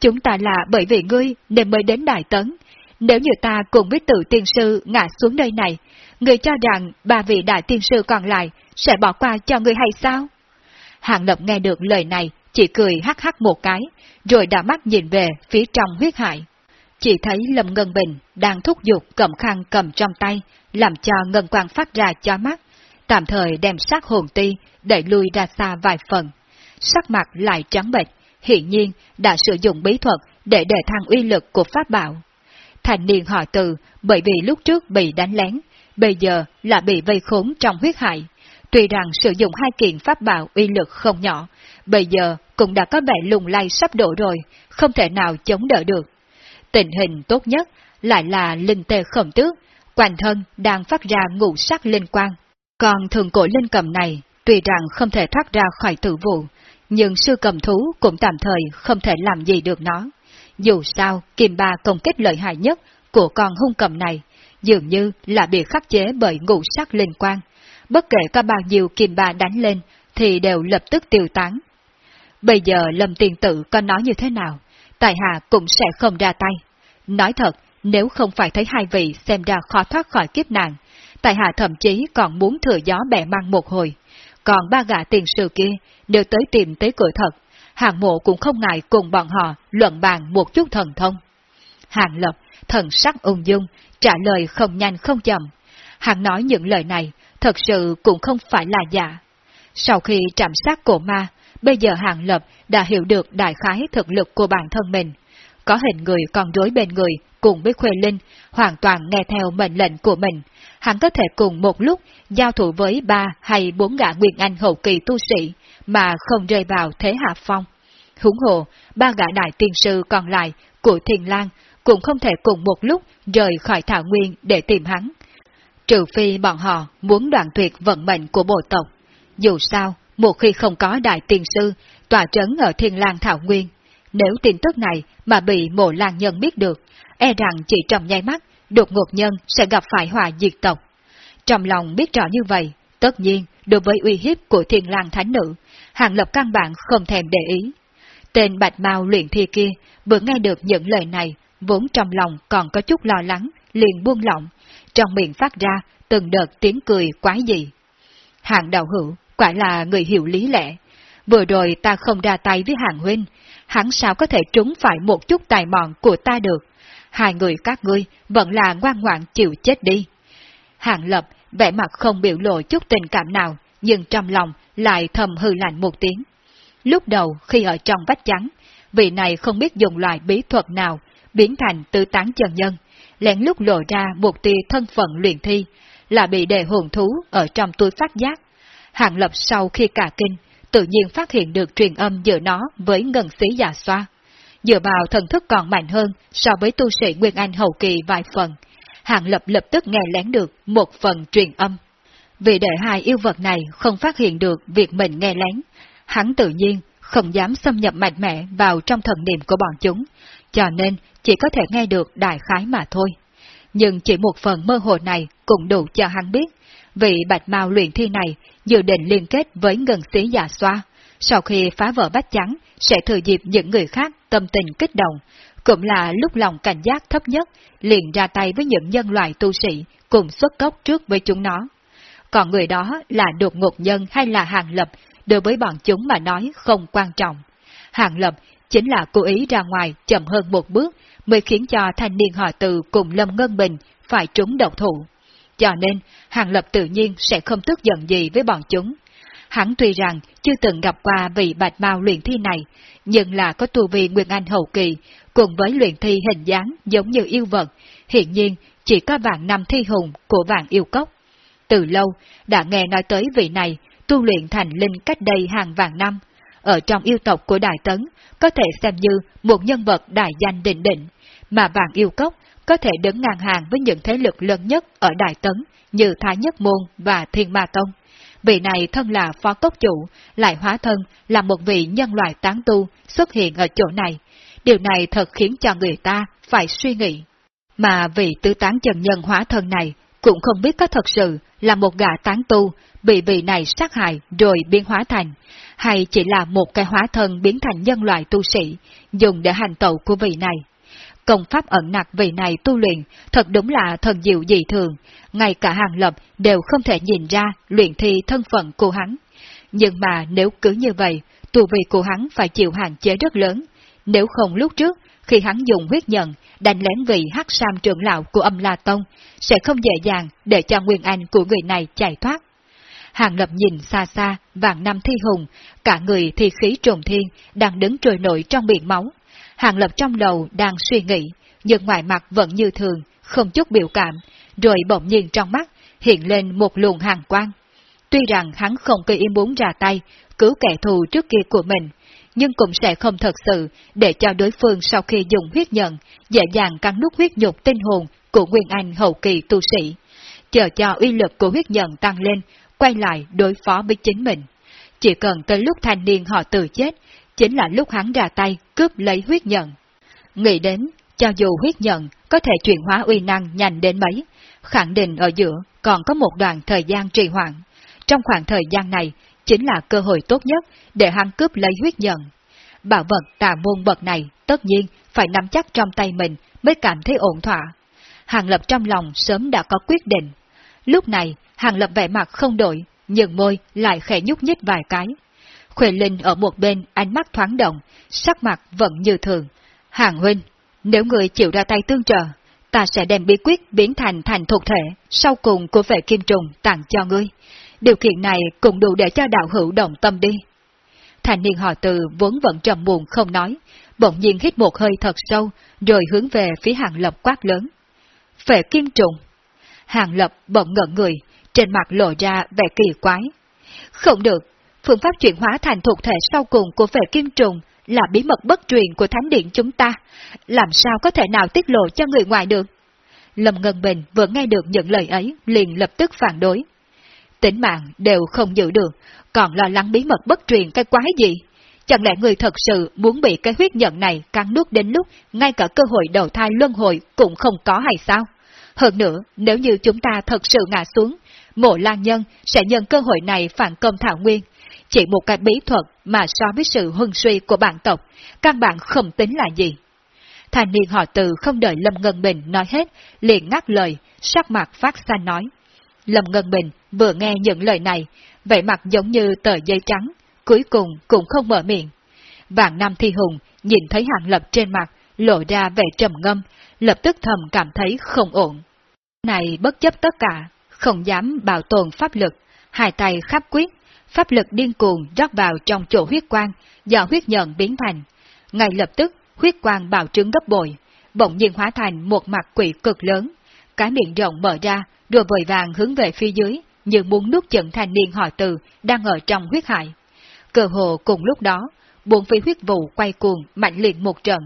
chúng ta là bởi vì ngươi nên mới đến Đại Tấn. Nếu như ta cùng với tự tiên sư ngã xuống nơi này, ngươi cho rằng ba vị đại tiên sư còn lại sẽ bỏ qua cho ngươi hay sao? Hàng Lập nghe được lời này, chỉ cười hắc hắc một cái, rồi đã mắt nhìn về phía trong huyết hải. Chỉ thấy Lâm Ngân Bình đang thúc giục cầm khăn cầm trong tay, làm cho ngân quang phát ra cho mắt, tạm thời đem sát hồn ti đẩy lui ra xa vài phần. Sắc mặt lại trắng bệch, hiện nhiên đã sử dụng bí thuật để đề thăng uy lực của pháp bảo. Thành niên họ từ bởi vì lúc trước bị đánh lén, bây giờ là bị vây khốn trong huyết hại. Tuy rằng sử dụng hai kiện pháp bảo uy lực không nhỏ, bây giờ cũng đã có vẻ lùng lay sắp đổ rồi, không thể nào chống đỡ được. Tình hình tốt nhất lại là linh tê khẩm tước, quanh thân đang phát ra ngũ sắc linh quang. Còn thường cổ linh cầm này, tuy rằng không thể thoát ra khỏi tử vụ, nhưng sư cầm thú cũng tạm thời không thể làm gì được nó. Dù sao, kim ba công kích lợi hại nhất của con hung cầm này, dường như là bị khắc chế bởi ngũ sắc linh quang. Bất kể có bao nhiêu kim ba đánh lên, thì đều lập tức tiêu tán. Bây giờ Lâm Tiên Tử có nói như thế nào, Tại Hạ cũng sẽ không ra tay. Nói thật, nếu không phải thấy hai vị xem ra khó thoát khỏi kiếp nạn, Tại Hạ thậm chí còn muốn thừa gió bẻ mang một hồi. Còn ba gã tiền sư kia, nếu tới tìm tới cửa thật, hàng mộ cũng không ngại cùng bọn họ luận bàn một chút thần thông. Hàng lập, thần sắc ung dung, trả lời không nhanh không chậm. Hàng nói những lời này, thật sự cũng không phải là giả. Sau khi trạm sát cổ ma, bây giờ Hàng Lập đã hiểu được đại khái thực lực của bản thân mình. Có hình người còn rối bên người cùng với Khuê Linh, hoàn toàn nghe theo mệnh lệnh của mình. Hắn có thể cùng một lúc giao thủ với ba hay bốn gã Nguyên Anh hậu kỳ tu sĩ, mà không rơi vào thế hạ phong. Húng hồ, ba gã đại tiên sư còn lại của Thiền Lang cũng không thể cùng một lúc rời khỏi Thảo Nguyên để tìm hắn. Trừ phi bọn họ muốn đoạn tuyệt vận mệnh của bộ tộc. Dù sao, một khi không có đại tiền sư, tòa trấn ở Thiên Lang Thảo Nguyên, nếu tin tức này mà bị mộ lang nhân biết được, e rằng chỉ trong nháy mắt, đột ngột nhân sẽ gặp phải hòa diệt tộc. Trong lòng biết rõ như vậy, tất nhiên, đối với uy hiếp của Thiên Lang Thánh Nữ, Hàng Lập căn bản không thèm để ý. Tên Bạch Mao luyện thi kia vừa nghe được những lời này, vốn trong lòng còn có chút lo lắng, liền buông lỏng, trong miệng phát ra từng đợt tiếng cười quái dị. Hàng đạo hữu, quả là người hiểu lý lẽ. Vừa rồi ta không ra tay với hàng huynh, hắn sao có thể trúng phải một chút tài mọn của ta được. Hai người các ngươi vẫn là ngoan ngoãn chịu chết đi. Hàng lập, vẻ mặt không biểu lộ chút tình cảm nào, nhưng trong lòng lại thầm hư lạnh một tiếng. Lúc đầu khi ở trong vách trắng, vị này không biết dùng loại bí thuật nào, biến thành tư tán chân nhân, lén lúc lộ ra một tia thân phận luyện thi, là bị đề hồn thú ở trong túi phát giác. Hàng lập sau khi cả kinh, tự nhiên phát hiện được truyền âm giữa nó với ngân sĩ già xoa. Dựa vào thần thức còn mạnh hơn so với tu sĩ Nguyên Anh hậu kỳ vài phần, Hàng Lập lập tức nghe lén được một phần truyền âm. Vì để hai yêu vật này không phát hiện được việc mình nghe lén, hắn tự nhiên không dám xâm nhập mạnh mẽ vào trong thần niệm của bọn chúng, cho nên chỉ có thể nghe được đại khái mà thôi. Nhưng chỉ một phần mơ hồ này cũng đủ cho hắn biết, vị bạch mao luyện thi này dự định liên kết với ngân sĩ già xoa, sau khi phá vỡ bách trắng sẽ thừa dịp những người khác tâm tình kích động, cũng là lúc lòng cảnh giác thấp nhất, liền ra tay với những nhân loại tu sĩ cùng xuất cốc trước với chúng nó. Còn người đó là đột ngột nhân hay là hàng lập, đối với bọn chúng mà nói không quan trọng. Hàng lập chính là cố ý ra ngoài chậm hơn một bước mới khiến cho thanh niên họ từ cùng Lâm Ngân Bình phải trúng độc thủ. Cho nên, Hàng Lập tự nhiên sẽ không tức giận gì với bọn chúng. Hắn tuy rằng chưa từng gặp qua vị bạch mau luyện thi này, nhưng là có tu vi Nguyên Anh hậu kỳ, cùng với luyện thi hình dáng giống như yêu vật, hiện nhiên chỉ có vạn năm thi hùng của vạn yêu cốc. Từ lâu, đã nghe nói tới vị này tu luyện thành linh cách đây hàng vạn năm, ở trong yêu tộc của Đại Tấn, có thể xem như một nhân vật đại danh định định, mà vạn yêu cốc có thể đứng ngang hàng với những thế lực lớn nhất ở Đại Tấn như Thái Nhất Môn và Thiên Ma Tông. Vị này thân là phó cốc chủ, lại hóa thân là một vị nhân loại tán tu xuất hiện ở chỗ này. Điều này thật khiến cho người ta phải suy nghĩ. Mà vị tứ tán chân nhân hóa thân này cũng không biết có thật sự là một gã tán tu bị vị này sát hại rồi biến hóa thành, hay chỉ là một cái hóa thân biến thành nhân loại tu sĩ, dùng để hành tẩu của vị này. Công pháp ẩn nặc vị này tu luyện thật đúng là thần diệu dị thường, ngay cả hàng lập đều không thể nhìn ra luyện thi thân phận của hắn. Nhưng mà nếu cứ như vậy, tu vị của hắn phải chịu hạn chế rất lớn. Nếu không lúc trước, khi hắn dùng huyết nhận, đánh lén vị hắc sam trưởng lão của âm La Tông, sẽ không dễ dàng để cho nguyên anh của người này chạy thoát. Hàng lập nhìn xa xa, vàng năm thi hùng, cả người thi khí trồn thiên, đang đứng trôi nổi trong biển máu. Hàng lập trong đầu đang suy nghĩ, nhưng ngoài mặt vẫn như thường, không chút biểu cảm, rồi bỗng nhiên trong mắt hiện lên một luồng hàng quang. Tuy rằng hắn không kỳ im muốn ra tay, cứu kẻ thù trước kia của mình, nhưng cũng sẽ không thật sự để cho đối phương sau khi dùng huyết nhận, dễ dàng cắn nút huyết nhục tinh hồn của Nguyên Anh hậu kỳ tu sĩ. Chờ cho uy lực của huyết nhận tăng lên, quay lại đối phó với chính mình. Chỉ cần tới lúc thanh niên họ tự chết, chính là lúc hắn ra tay cướp lấy huyết nhận. Nghĩ đến, cho dù huyết nhận có thể chuyển hóa uy năng nhanh đến mấy, khẳng định ở giữa còn có một đoạn thời gian trì hoãn. Trong khoảng thời gian này, chính là cơ hội tốt nhất để hắn cướp lấy huyết nhận. Bảo vật tà môn bậc này tất nhiên phải nắm chắc trong tay mình mới cảm thấy ổn thỏa. Hàng Lập trong lòng sớm đã có quyết định. Lúc này, Hàng Lập vẻ mặt không đổi, nhưng môi lại khẽ nhúc nhích vài cái. Khuệ Linh ở một bên ánh mắt thoáng động, sắc mặt vẫn như thường. Hàng huynh, nếu người chịu ra tay tương trợ, ta sẽ đem bí quyết biến thành thành thuộc thể, sau cùng của vệ kim trùng tặng cho ngươi. Điều kiện này cũng đủ để cho đạo hữu động tâm đi. Thành niên họ từ vốn vẫn trầm buồn không nói, bỗng nhiên hít một hơi thật sâu, rồi hướng về phía hàng lập quát lớn. Vệ kim trùng. Hàng lập bỗng ngẩn người, trên mặt lộ ra vẻ kỳ quái. Không được, phương pháp chuyển hóa thành thuộc thể sau cùng của vệ kim trùng là bí mật bất truyền của thánh điện chúng ta, làm sao có thể nào tiết lộ cho người ngoài được? Lâm Ngân Bình vừa nghe được những lời ấy, liền lập tức phản đối. Tính mạng đều không giữ được, còn lo lắng bí mật bất truyền cái quái gì? Chẳng lẽ người thật sự muốn bị cái huyết nhận này cắn nuốt đến lúc ngay cả cơ hội đầu thai luân hồi cũng không có hay sao? Hơn nữa, nếu như chúng ta thật sự ngã xuống, mộ lan nhân sẽ nhân cơ hội này phản công Thảo Nguyên. Chỉ một cái bí thuật mà so với sự hưng suy của bản tộc, căn bản không tính là gì. Thành niên họ từ không đợi Lâm Ngân Bình nói hết, liền ngắt lời, sắc mặt phát xanh nói. Lâm Ngân Bình vừa nghe những lời này, vẻ mặt giống như tờ giấy trắng, cuối cùng cũng không mở miệng. Vạn Nam Thi Hùng nhìn thấy Hàng Lập trên mặt, lộ ra vẻ trầm ngâm, lập tức thầm cảm thấy không ổn. Này bất chấp tất cả, không dám bảo tồn pháp lực, hai tay khắp quyết, pháp lực điên cuồng rót vào trong chỗ huyết quang do huyết nhận biến thành. Ngay lập tức, huyết quang bào trứng gấp bội, bỗng nhiên hóa thành một mặt quỷ cực lớn, cái miệng rộng mở ra, rồi vội vàng hướng về phía dưới, như muốn nuốt chửng thanh niên họ từ đang ở trong huyết hải. Cơ hồ cùng lúc đó, buồn phi huyết vụ quay cuồng mạnh liệt một trận,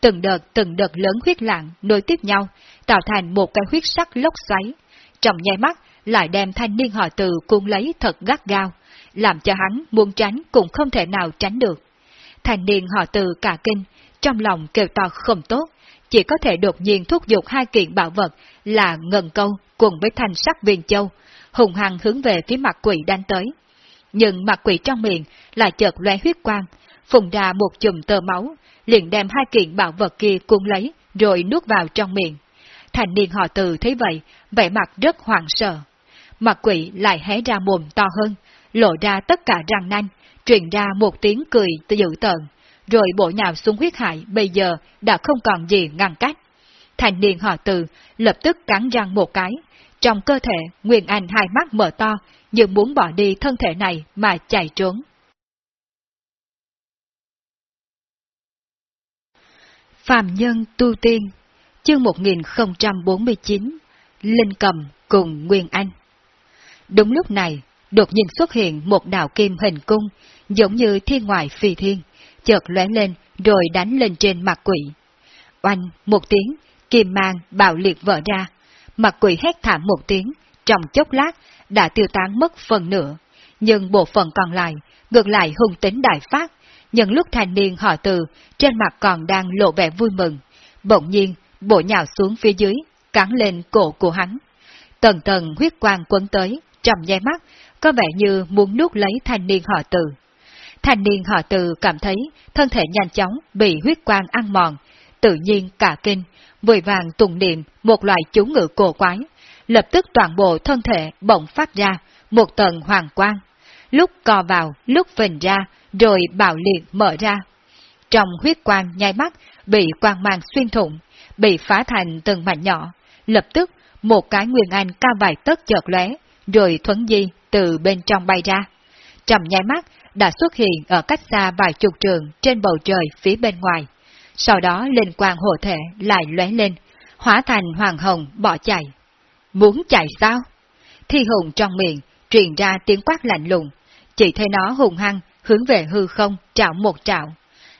từng đợt từng đợt lớn huyết lạng nối tiếp nhau, tạo thành một cái huyết sắc lốc xoáy. Trong nháy mắt, lại đem thanh niên họ từ cuốn lấy thật gắt gao, làm cho hắn muốn tránh cũng không thể nào tránh được. thành niên họ từ cả kinh, trong lòng kêu to không tốt, chỉ có thể đột nhiên thúc giục hai kiện bảo vật là ngần câu cùng với thanh sắc viên châu, hùng hăng hướng về phía mặt quỷ đánh tới. Nhưng mặt quỷ trong miệng lại chợt lóe huyết quang, phùng ra một chùm tơ máu, liền đem hai kiện bảo vật kia cuốn lấy, rồi nuốt vào trong miệng. Thành niên họ từ thấy vậy, vẻ mặt rất hoảng sợ. Mặt quỷ lại hé ra mồm to hơn, lộ ra tất cả răng nanh, truyền ra một tiếng cười dữ tợn, rồi bộ nhào xuống huyết hại bây giờ đã không còn gì ngăn cách. Thành niên họ từ lập tức cắn răng một cái, trong cơ thể Nguyên Anh hai mắt mở to, như muốn bỏ đi thân thể này mà chạy trốn. Phạm Nhân Tu Tiên Chương 1049 Linh Cầm cùng Nguyên Anh Đúng lúc này, đột nhiên xuất hiện một đạo kim hình cung, giống như thiên ngoại phi thiên, chợt lóe lên rồi đánh lên trên mặt quỷ. Oanh, một tiếng, kim mang bạo liệt vỡ ra, mặt quỷ hét thảm một tiếng, trong chốc lát đã tiêu tán mất phần nửa, nhưng bộ phận còn lại ngược lại hung tính đại phát, nhân lúc thanh niên họ từ, trên mặt còn đang lộ vẻ vui mừng, bỗng nhiên bộ nhào xuống phía dưới, cắn lên cổ của hắn. Tần tần huyết quang quấn tới, trong nháy mắt, có vẻ như muốn nuốt lấy thanh niên họ từ. Thanh niên họ từ cảm thấy thân thể nhanh chóng bị huyết quang ăn mòn, tự nhiên cả kinh, vội vàng tùng niệm một loại chú ngữ cổ quái, lập tức toàn bộ thân thể bỗng phát ra một tầng hoàng quang, lúc co vào, lúc phình ra, rồi bạo liệt mở ra. Trong huyết quang nhai mắt bị quang mang xuyên thủng, bị phá thành từng mảnh nhỏ, lập tức một cái nguyên anh cao vài tấc chợt lóe, rồi thuấn di từ bên trong bay ra. Trong nháy mắt đã xuất hiện ở cách xa vài chục trường trên bầu trời phía bên ngoài. Sau đó linh quang hộ thể lại lóe lên, hóa thành hoàng hồng bỏ chạy. Muốn chạy sao? Thi hùng trong miệng, truyền ra tiếng quát lạnh lùng, chỉ thấy nó hùng hăng hướng về hư không trạo một trạo.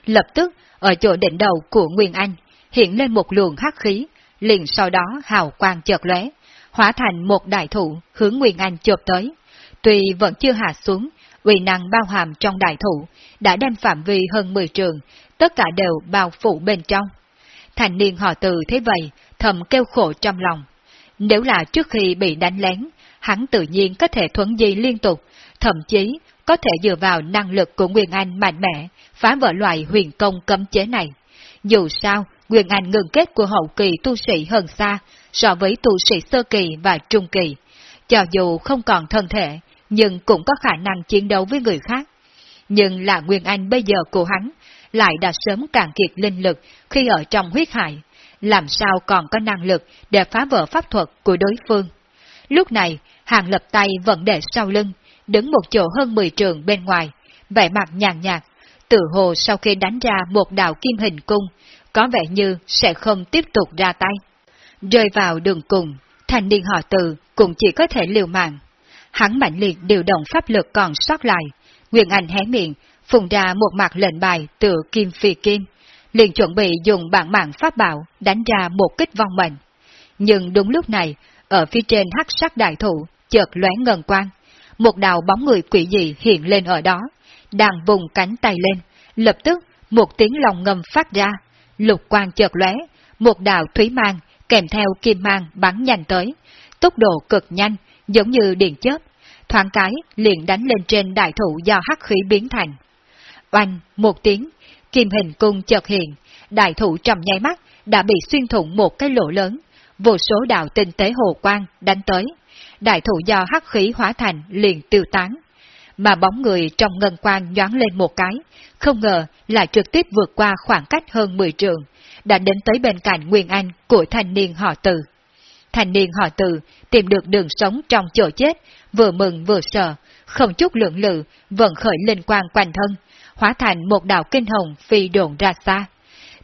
Lập tức, ở chỗ đỉnh đầu của Nguyên Anh, hiện lên một luồng hắc khí, liền sau đó hào quang chợt lóe, hóa thành một đại thủ hướng Nguyên Anh chộp tới. Tuy vẫn chưa hạ xuống, uy năng bao hàm trong đại thủ, đã đem phạm vi hơn 10 trường, tất cả đều bao phủ bên trong. Thành niên họ từ thế vậy, thầm kêu khổ trong lòng. Nếu là trước khi bị đánh lén, hắn tự nhiên có thể thuấn di liên tục, thậm chí có thể dựa vào năng lực của Nguyên Anh mạnh mẽ, phá vỡ loại huyền công cấm chế này. Dù sao, Nguyên Anh ngừng kết của hậu kỳ tu sĩ hơn xa so với tu sĩ sơ kỳ và trung kỳ. Cho dù không còn thân thể, nhưng cũng có khả năng chiến đấu với người khác. Nhưng là Nguyên Anh bây giờ của hắn, lại đã sớm cạn kiệt linh lực khi ở trong huyết hải, làm sao còn có năng lực để phá vỡ pháp thuật của đối phương. Lúc này, hàng lập tay vẫn để sau lưng, đứng một chỗ hơn 10 trường bên ngoài, vẻ mặt nhàn nhạt, tự hồ sau khi đánh ra một đạo kim hình cung, có vẻ như sẽ không tiếp tục ra tay. Rơi vào đường cùng, thành niên họ từ cũng chỉ có thể liều mạng. Hắn mạnh liệt điều động pháp lực còn sót lại, Nguyên Anh hé miệng, phùng ra một mặt lệnh bài tự kim phi kim, liền chuẩn bị dùng bản mạng pháp bảo đánh ra một kích vong mệnh. Nhưng đúng lúc này, ở phía trên hắc sắc đại thụ, chợt lóe ngần quang, một đạo bóng người quỷ dị hiện lên ở đó, đang vùng cánh tay lên, lập tức một tiếng lòng ngầm phát ra, lục quang chợt lóe, một đạo thủy mang kèm theo kim mang bắn nhanh tới, tốc độ cực nhanh, giống như điện chớp, thoáng cái liền đánh lên trên đại thụ do hắc khí biến thành. Oanh, một tiếng, kim hình cung chợt hiện, đại thụ trầm nháy mắt đã bị xuyên thủng một cái lỗ lớn, vô số đạo tinh tế hồ quang đánh tới, đại thụ do hắc khí hóa thành liền tiêu tán. Mà bóng người trong ngân quang nhoáng lên một cái, không ngờ lại trực tiếp vượt qua khoảng cách hơn 10 trường, đã đến tới bên cạnh Nguyên Anh của thanh niên họ Từ. Thanh niên họ Từ tìm được đường sống trong chỗ chết, vừa mừng vừa sợ, không chút lượng lự, vận khởi linh quang quanh thân, hóa thành một đạo kinh hồng phi đồn ra xa.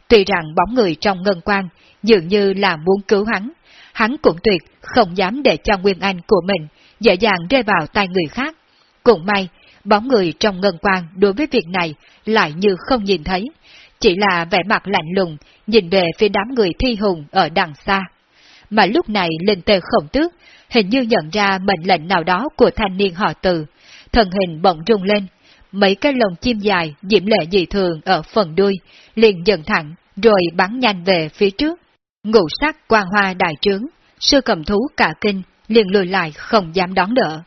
Tuy rằng bóng người trong ngân quang dường như là muốn cứu hắn, hắn cũng tuyệt không dám để cho Nguyên Anh của mình dễ dàng rơi vào tay người khác. Cũng may, bóng người trong ngân quang đối với việc này lại như không nhìn thấy, chỉ là vẻ mặt lạnh lùng, nhìn về phía đám người thi hùng ở đằng xa. Mà lúc này linh tề khổng tước, hình như nhận ra mệnh lệnh nào đó của thanh niên họ từ, thần hình bỗng rung lên, mấy cái lồng chim dài diễm lệ dị thường ở phần đuôi, liền dần thẳng, rồi bắn nhanh về phía trước. Ngụ sắc quang hoa đại trướng, sư cầm thú cả kinh, liền lùi lại không dám đón đỡ.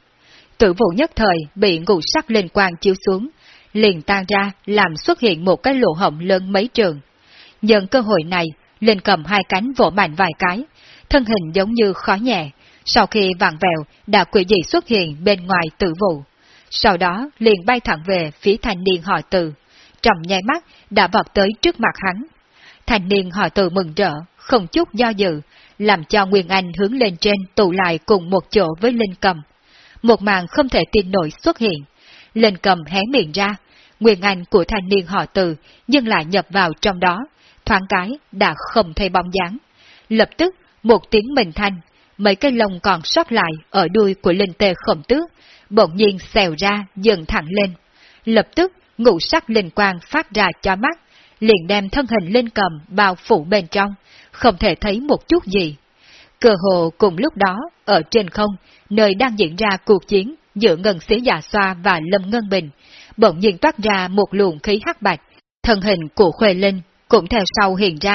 Tử vụ nhất thời bị ngụ sắc lên quang chiếu xuống, liền tan ra làm xuất hiện một cái lỗ hổng lớn mấy trường. Nhân cơ hội này, lên cầm hai cánh vỗ mạnh vài cái, thân hình giống như khó nhẹ, sau khi vặn vẹo đã quỷ dị xuất hiện bên ngoài tử vụ. Sau đó liền bay thẳng về phía thanh niên họ từ, trong nháy mắt đã vọt tới trước mặt hắn. Thanh niên họ từ mừng rỡ, không chút do dự, làm cho Nguyên Anh hướng lên trên tụ lại cùng một chỗ với Linh Cầm. Một màn không thể tin nổi xuất hiện. Linh Cầm hé miệng ra, Nguyên Anh của thanh niên họ từ nhưng lại nhập vào trong đó, thoáng cái đã không thấy bóng dáng. Lập tức, một tiếng mình thanh, mấy cái lông còn sót lại ở đuôi của linh tê khổng tước, bỗng nhiên xèo ra dần thẳng lên. Lập tức, ngũ sắc linh quang phát ra cho mắt, liền đem thân hình linh cầm bao phủ bên trong, không thể thấy một chút gì. Cơ hồ cùng lúc đó, ở trên không, nơi đang diễn ra cuộc chiến giữa Ngân Xí Dạ Xoa và Lâm Ngân Bình, bỗng nhiên toát ra một luồng khí hắc bạch, thân hình của Khuê Linh cũng theo sau hiện ra.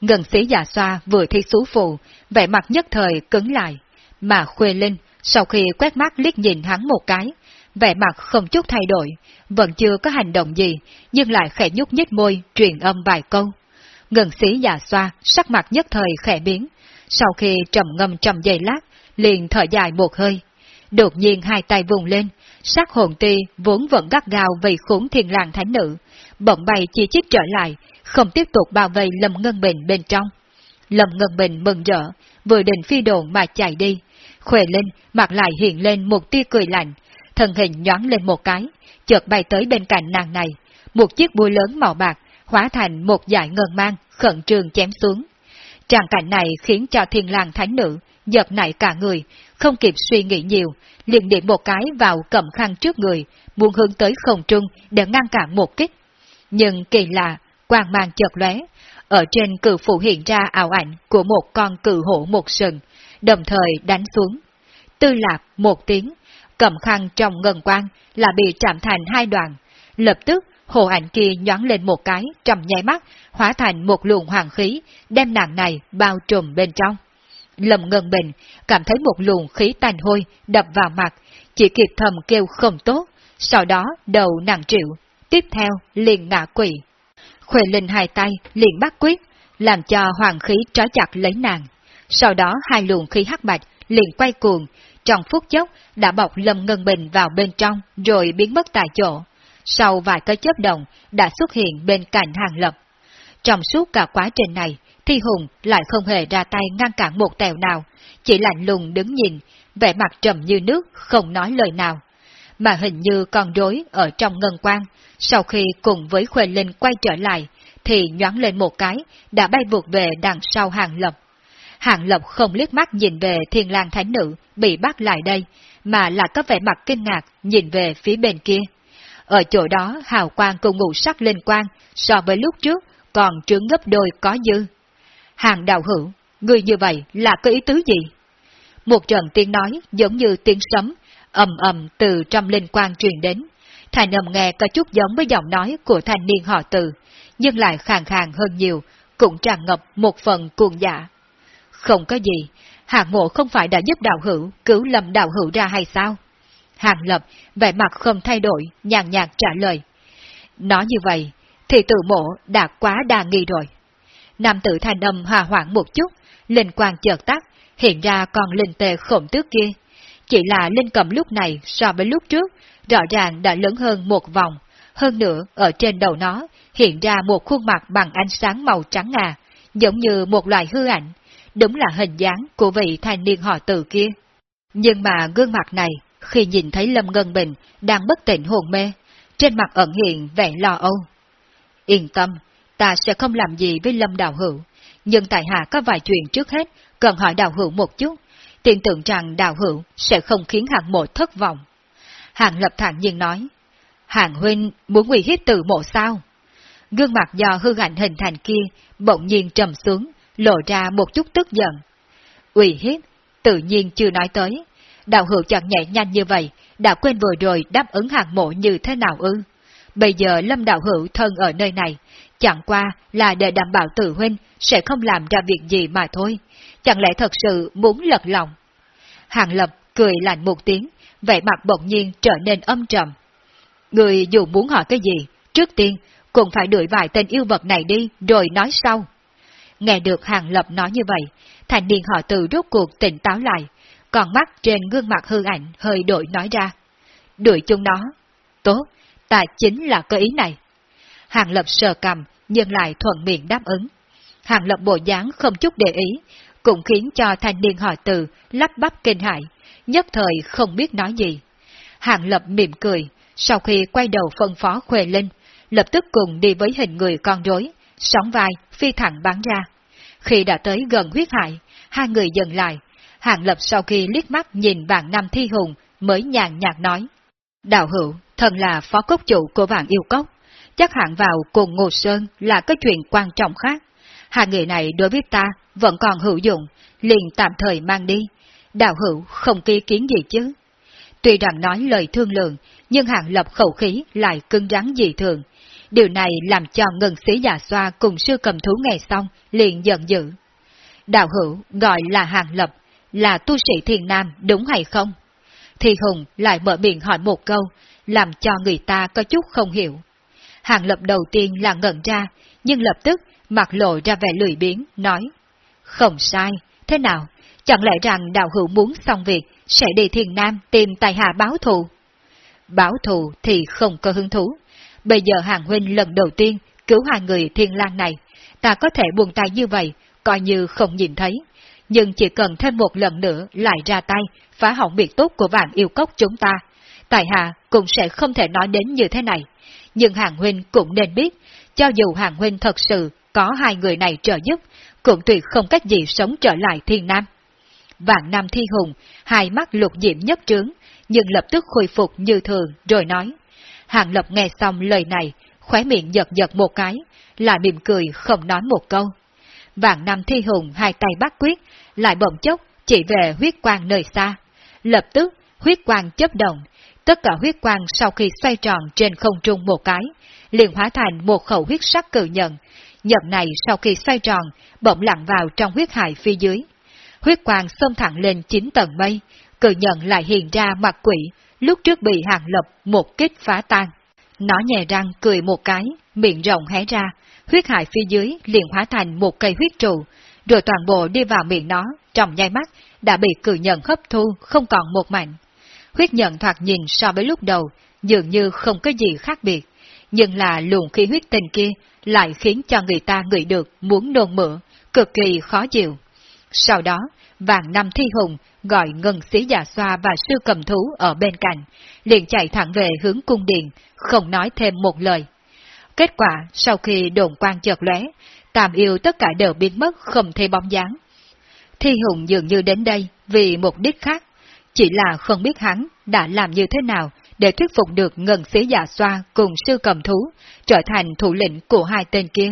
Ngân sĩ già Xoa vừa thi xú phụ, vẻ mặt nhất thời cứng lại, mà Khuê Linh sau khi quét mắt liếc nhìn hắn một cái, vẻ mặt không chút thay đổi, vẫn chưa có hành động gì, nhưng lại khẽ nhúc nhích môi, truyền âm vài câu. Ngân sĩ già xoa, sắc mặt nhất thời khẽ biến, sau khi trầm ngâm trầm giây lát, liền thở dài một hơi. Đột nhiên hai tay vùng lên, sắc hồn ti vốn vẫn gắt gao vì khốn thiên làng thánh nữ, bỗng bay chi chít trở lại, không tiếp tục bao vây Lâm Ngân Bình bên trong. Lâm Ngân Bình mừng rỡ, vừa định phi đồn mà chạy đi. Khuệ Linh mặt lại hiện lên một tia cười lạnh, thân hình nhoáng lên một cái, chợt bay tới bên cạnh nàng này. Một chiếc búa lớn màu bạc hóa thành một dải ngân mang, khẩn trương chém xuống. Tràng cảnh này khiến cho thiên lang thánh nữ giật nảy cả người, không kịp suy nghĩ nhiều, liền điểm một cái vào cầm khăn trước người, muốn hướng tới không trung để ngăn cản một kích. Nhưng kỳ lạ, quang mang chợt lóe, ở trên cử phụ hiện ra ảo ảnh của một con cử hổ một sừng, đồng thời đánh xuống. Tư lạp một tiếng, cầm khăn trong ngân quang là bị chạm thành hai đoạn, lập tức hồ ảnh kia nhoáng lên một cái trầm nháy mắt, hóa thành một luồng hoàng khí, đem nàng này bao trùm bên trong. Lâm Ngân Bình cảm thấy một luồng khí tàn hôi đập vào mặt, chỉ kịp thầm kêu không tốt, sau đó đầu nặng triệu, tiếp theo liền ngã quỷ. Khuệ Linh hai tay liền bắt quyết, làm cho hoàng khí trói chặt lấy nàng. Sau đó hai luồng khí hắc bạch liền quay cuồng, trong phút chốc đã bọc Lâm Ngân Bình vào bên trong rồi biến mất tại chỗ. Sau vài cái chớp động đã xuất hiện bên cạnh hàng lập. Trong suốt cả quá trình này, Thi Hùng lại không hề ra tay ngăn cản một tèo nào, chỉ lạnh lùng đứng nhìn, vẻ mặt trầm như nước, không nói lời nào. Mà hình như còn rối ở trong ngân quang, sau khi cùng với Khuê Linh quay trở lại, thì nhoáng lên một cái, đã bay vụt về đằng sau hàng lập. Hàng lập không liếc mắt nhìn về thiên lang thánh nữ bị bắt lại đây, mà là có vẻ mặt kinh ngạc nhìn về phía bên kia. Ở chỗ đó hào quang cùng ngũ sắc linh quang so với lúc trước còn trướng gấp đôi có dư. Hàng đạo hữu, người như vậy là có ý tứ gì? Một trận tiếng nói giống như tiếng sấm, ầm ầm từ trong linh quang truyền đến. Thành âm nghe có chút giống với giọng nói của thanh niên họ từ, nhưng lại khàn khàn hơn nhiều, cũng tràn ngập một phần cuồng dạ. Không có gì, hạng mộ không phải đã giúp đạo hữu cứu lầm đạo hữu ra hay sao? Hàng lập, vẻ mặt không thay đổi, nhàn nhạt trả lời. Nói như vậy, thì tự mộ đã quá đa nghi rồi. Nam tử thanh âm hòa hoãn một chút, linh quang chợt tắt, hiện ra còn linh tề khổng tước kia. Chỉ là linh cầm lúc này so với lúc trước, rõ ràng đã lớn hơn một vòng. Hơn nữa, ở trên đầu nó hiện ra một khuôn mặt bằng ánh sáng màu trắng ngà, giống như một loại hư ảnh, đúng là hình dáng của vị thanh niên họ từ kia. Nhưng mà gương mặt này, khi nhìn thấy Lâm Ngân Bình đang bất tỉnh hồn mê, trên mặt ẩn hiện vẻ lo âu. Yên tâm, ta sẽ không làm gì với Lâm Đạo Hữu, nhưng tại hạ có vài chuyện trước hết, cần hỏi Đạo Hữu một chút, tin tưởng rằng Đạo Hữu sẽ không khiến hạng mộ thất vọng. Hạng lập thản nhiên nói, Hạng huynh muốn nguy hiếp từ mộ sao? Gương mặt do hư ảnh hình thành kia bỗng nhiên trầm xuống, lộ ra một chút tức giận. Uy hiếp, tự nhiên chưa nói tới. Đạo hữu chẳng nhẹ nhanh như vậy, đã quên vừa rồi đáp ứng hàng mộ như thế nào ư? Bây giờ lâm đạo hữu thân ở nơi này, chẳng qua là để đảm bảo tử huynh sẽ không làm ra việc gì mà thôi. Chẳng lẽ thật sự muốn lật lòng? Hàng lập cười lạnh một tiếng, vẻ mặt bỗng nhiên trở nên âm trầm. Người dù muốn hỏi cái gì, trước tiên cũng phải đuổi vài tên yêu vật này đi rồi nói sau. Nghe được Hàng Lập nói như vậy, thành niên họ từ rốt cuộc tỉnh táo lại, còn mắt trên gương mặt hư ảnh hơi đổi nói ra. Đuổi chung nó. Tốt, ta chính là cơ ý này. Hàng Lập sờ cầm, nhưng lại thuận miệng đáp ứng. Hàng Lập bộ dáng không chút để ý, cũng khiến cho thanh niên họ từ lắp bắp kinh hại, nhất thời không biết nói gì. hạng Lập mỉm cười, sau khi quay đầu phân phó Khuê Linh, lập tức cùng đi với hình người con rối, sóng vai, phi thẳng bắn ra. Khi đã tới gần huyết hại, hai người dừng lại. hạng Lập sau khi liếc mắt nhìn vạn nam thi hùng mới nhàn nhạt nói. Đạo hữu, thần là phó cốc chủ của vạn yêu cốc. Chắc hạng vào cùng Ngô Sơn là cái chuyện quan trọng khác. Hai người này đối với ta vẫn còn hữu dụng, liền tạm thời mang đi. Đạo hữu không ký kiến gì chứ. Tuy rằng nói lời thương lượng, nhưng hạng Lập khẩu khí lại cứng rắn dị thường, Điều này làm cho ngân sĩ già xoa cùng sư cầm thú nghe xong, liền giận dữ. Đạo hữu gọi là hạng lập, là tu sĩ thiền nam đúng hay không? Thì Hùng lại mở miệng hỏi một câu, làm cho người ta có chút không hiểu. Hàng lập đầu tiên là ngẩn ra, nhưng lập tức mặt lộ ra vẻ lười biếng, nói. Không sai, thế nào? Chẳng lẽ rằng đạo hữu muốn xong việc, sẽ đi thiền nam tìm tài hạ báo thù? Báo thù thì không có hứng thú, Bây giờ hàng huynh lần đầu tiên cứu hai người thiên lang này, ta có thể buông tay như vậy, coi như không nhìn thấy. Nhưng chỉ cần thêm một lần nữa lại ra tay, phá hỏng việc tốt của vạn yêu cốc chúng ta. Tại hạ cũng sẽ không thể nói đến như thế này. Nhưng hàng huynh cũng nên biết, cho dù hàng huynh thật sự có hai người này trợ giúp, cũng tuyệt không cách gì sống trở lại thiên nam. Vạn Nam Thi Hùng, hai mắt lục diễm nhất trướng, nhưng lập tức khôi phục như thường, rồi nói. Hàng Lập nghe xong lời này, khóe miệng giật giật một cái, lại mỉm cười không nói một câu. Vạn nam thi hùng hai tay bắt quyết, lại bỗng chốc chỉ về huyết quang nơi xa. Lập tức, huyết quang chấp động, tất cả huyết quang sau khi xoay tròn trên không trung một cái, liền hóa thành một khẩu huyết sắc cự nhận. Nhận này sau khi xoay tròn, bỗng lặn vào trong huyết hải phía dưới. huyết quang xông thẳng lên chín tầng mây, cự nhận lại hiện ra mặt quỷ, lúc trước bị hàng lập một kích phá tan. Nó nhè răng cười một cái, miệng rộng hé ra, huyết hải phía dưới liền hóa thành một cây huyết trụ, rồi toàn bộ đi vào miệng nó, trong nháy mắt, đã bị cử nhận hấp thu, không còn một mảnh. Huyết nhận thoạt nhìn so với lúc đầu, dường như không có gì khác biệt, nhưng là luồng khí huyết tình kia lại khiến cho người ta ngửi được muốn nôn mửa, cực kỳ khó chịu. Sau đó, vàng năm thi hùng gọi ngân xí già xoa và sư cầm thú ở bên cạnh, liền chạy thẳng về hướng cung điện, không nói thêm một lời. Kết quả, sau khi đồn quan chợt lóe, tàm yêu tất cả đều biến mất không thấy bóng dáng. Thi hùng dường như đến đây vì mục đích khác, chỉ là không biết hắn đã làm như thế nào để thuyết phục được ngân sĩ giả xoa cùng sư cầm thú trở thành thủ lĩnh của hai tên kia.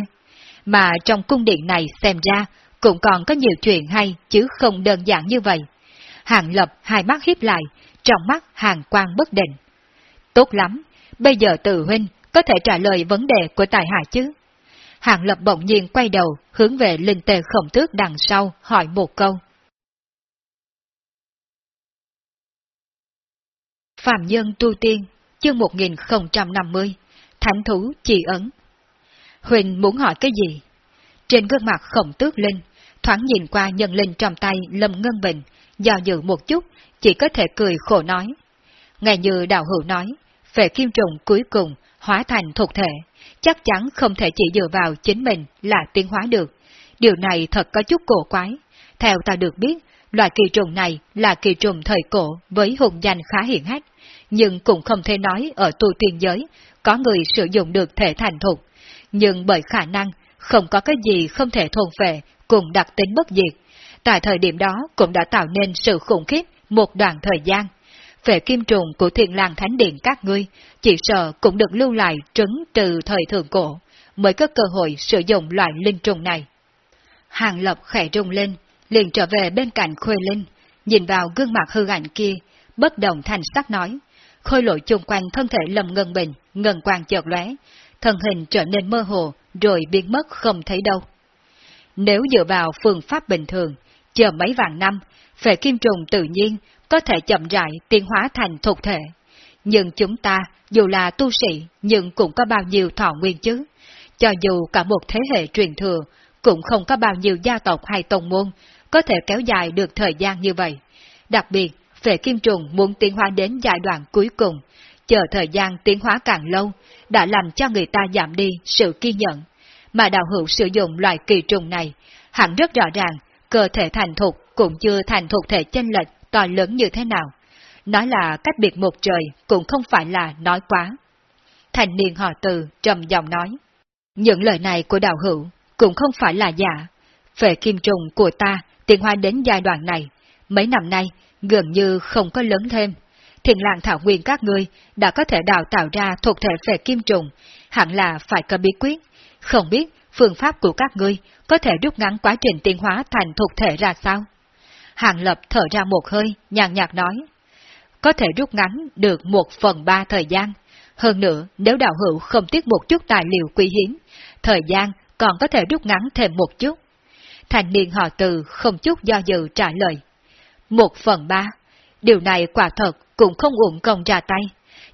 Mà trong cung điện này xem ra cũng còn có nhiều chuyện hay chứ không đơn giản như vậy. Hàng lập hai mắt hiếp lại, trong mắt hàng quang bất định. Tốt lắm, bây giờ tự huynh có thể trả lời vấn đề của tài hạ chứ? Hàng lập bỗng nhiên quay đầu, hướng về linh tề khổng tước đằng sau, hỏi một câu. Phạm Nhân Tu Tiên, chương 1050, Thánh Thú Chỉ Ấn. Huỳnh muốn hỏi cái gì? Trên gương mặt khổng tước linh, thoáng nhìn qua nhân linh trong tay Lâm Ngân Bình, do dự một chút, chỉ có thể cười khổ nói. Ngày như đạo hữu nói, về kim trùng cuối cùng hóa thành thuộc thể, chắc chắn không thể chỉ dựa vào chính mình là tiến hóa được. Điều này thật có chút cổ quái. Theo ta được biết, loại kỳ trùng này là kỳ trùng thời cổ với hùng danh khá hiển hách, nhưng cũng không thể nói ở tu tiên giới có người sử dụng được thể thành thục. Nhưng bởi khả năng không có cái gì không thể thôn về cùng đặc tính bất diệt, tại thời điểm đó cũng đã tạo nên sự khủng khiếp một đoạn thời gian. Về kim trùng của thiền làng thánh điện các ngươi, chỉ sợ cũng được lưu lại trứng từ thời thượng cổ, mới có cơ hội sử dụng loại linh trùng này. Hàng Lập khẽ rung lên, liền trở về bên cạnh Khuê Linh, nhìn vào gương mặt hư ảnh kia, bất đồng thành sắc nói. Khôi lội chung quanh thân thể lầm ngân bình, ngân quang chợt lóe, thân hình trở nên mơ hồ, rồi biến mất không thấy đâu. Nếu dựa vào phương pháp bình thường, chờ mấy vạn năm, phệ kim trùng tự nhiên có thể chậm rãi tiến hóa thành thuộc thể. Nhưng chúng ta, dù là tu sĩ, nhưng cũng có bao nhiêu thọ nguyên chứ. Cho dù cả một thế hệ truyền thừa, cũng không có bao nhiêu gia tộc hay tông môn có thể kéo dài được thời gian như vậy. Đặc biệt, phệ kim trùng muốn tiến hóa đến giai đoạn cuối cùng, chờ thời gian tiến hóa càng lâu, đã làm cho người ta giảm đi sự kiên nhẫn. Mà đạo hữu sử dụng loại kỳ trùng này, hẳn rất rõ ràng, cơ thể thành thục cũng chưa thành thục thể chênh lệch to lớn như thế nào. Nói là cách biệt một trời cũng không phải là nói quá. Thành niên họ từ trầm giọng nói. Những lời này của đạo hữu cũng không phải là giả. Về kim trùng của ta tiến hóa đến giai đoạn này, mấy năm nay gần như không có lớn thêm. Thiền làng thảo nguyên các ngươi đã có thể đào tạo ra thuộc thể về kim trùng, hẳn là phải có bí quyết. Không biết phương pháp của các ngươi có thể rút ngắn quá trình tiến hóa thành thuộc thể ra sao? Hàng Lập thở ra một hơi, nhàn nhạt nói. Có thể rút ngắn được một phần ba thời gian. Hơn nữa, nếu đạo hữu không tiếc một chút tài liệu quý hiếm, thời gian còn có thể rút ngắn thêm một chút. Thành niên họ từ không chút do dự trả lời. Một phần ba, điều này quả thật cũng không uổng công ra tay.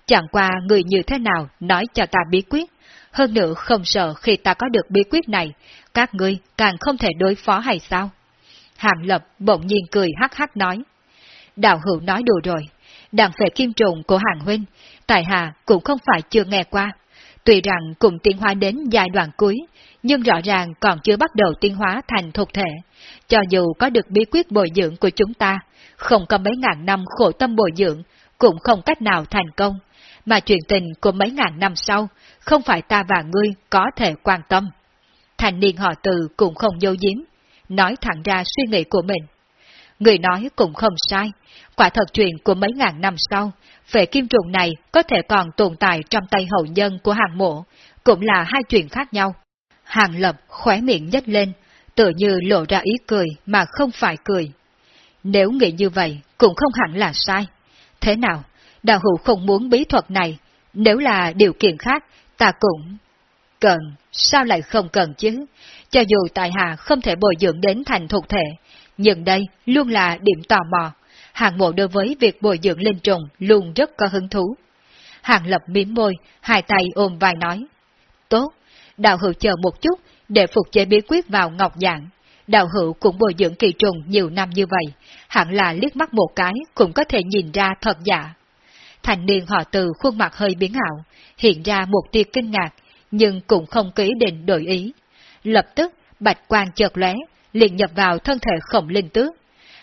Chẳng qua người như thế nào nói cho ta bí quyết, hơn nữa không sợ khi ta có được bí quyết này, các ngươi càng không thể đối phó hay sao? Hàng Lập bỗng nhiên cười hắc hắc nói. Đạo hữu nói đùa rồi, đàn phệ kim trùng của hàng huynh, tại hà cũng không phải chưa nghe qua. Tuy rằng cùng tiến hóa đến giai đoạn cuối, nhưng rõ ràng còn chưa bắt đầu tiến hóa thành thuộc thể. Cho dù có được bí quyết bồi dưỡng của chúng ta, không có mấy ngàn năm khổ tâm bồi dưỡng, cũng không cách nào thành công. Mà chuyện tình của mấy ngàn năm sau, không phải ta và ngươi có thể quan tâm. Thành niên họ từ cũng không dấu giếm, nói thẳng ra suy nghĩ của mình. Người nói cũng không sai, quả thật chuyện của mấy ngàn năm sau, về kim trùng này có thể còn tồn tại trong tay hậu nhân của hàng mộ, cũng là hai chuyện khác nhau. Hàng lập khóe miệng nhếch lên, tự như lộ ra ý cười mà không phải cười. Nếu nghĩ như vậy, cũng không hẳn là sai. Thế nào, đạo hữu không muốn bí thuật này, nếu là điều kiện khác, ta cũng... Cần, sao lại không cần chứ? Cho dù tại hạ không thể bồi dưỡng đến thành thuộc thể, nhưng đây luôn là điểm tò mò. Hàng mộ đối với việc bồi dưỡng linh trùng luôn rất có hứng thú. Hàng lập miếm môi, hai tay ôm vai nói. Tốt, đạo hữu chờ một chút để phục chế bí quyết vào ngọc dạng. Đạo hữu cũng bồi dưỡng kỳ trùng nhiều năm như vậy, hẳn là liếc mắt một cái cũng có thể nhìn ra thật giả. Thành niên họ từ khuôn mặt hơi biến ảo, hiện ra một tia kinh ngạc, nhưng cũng không ký định đổi ý. Lập tức, bạch quang chợt lóe, liền nhập vào thân thể khổng linh tước.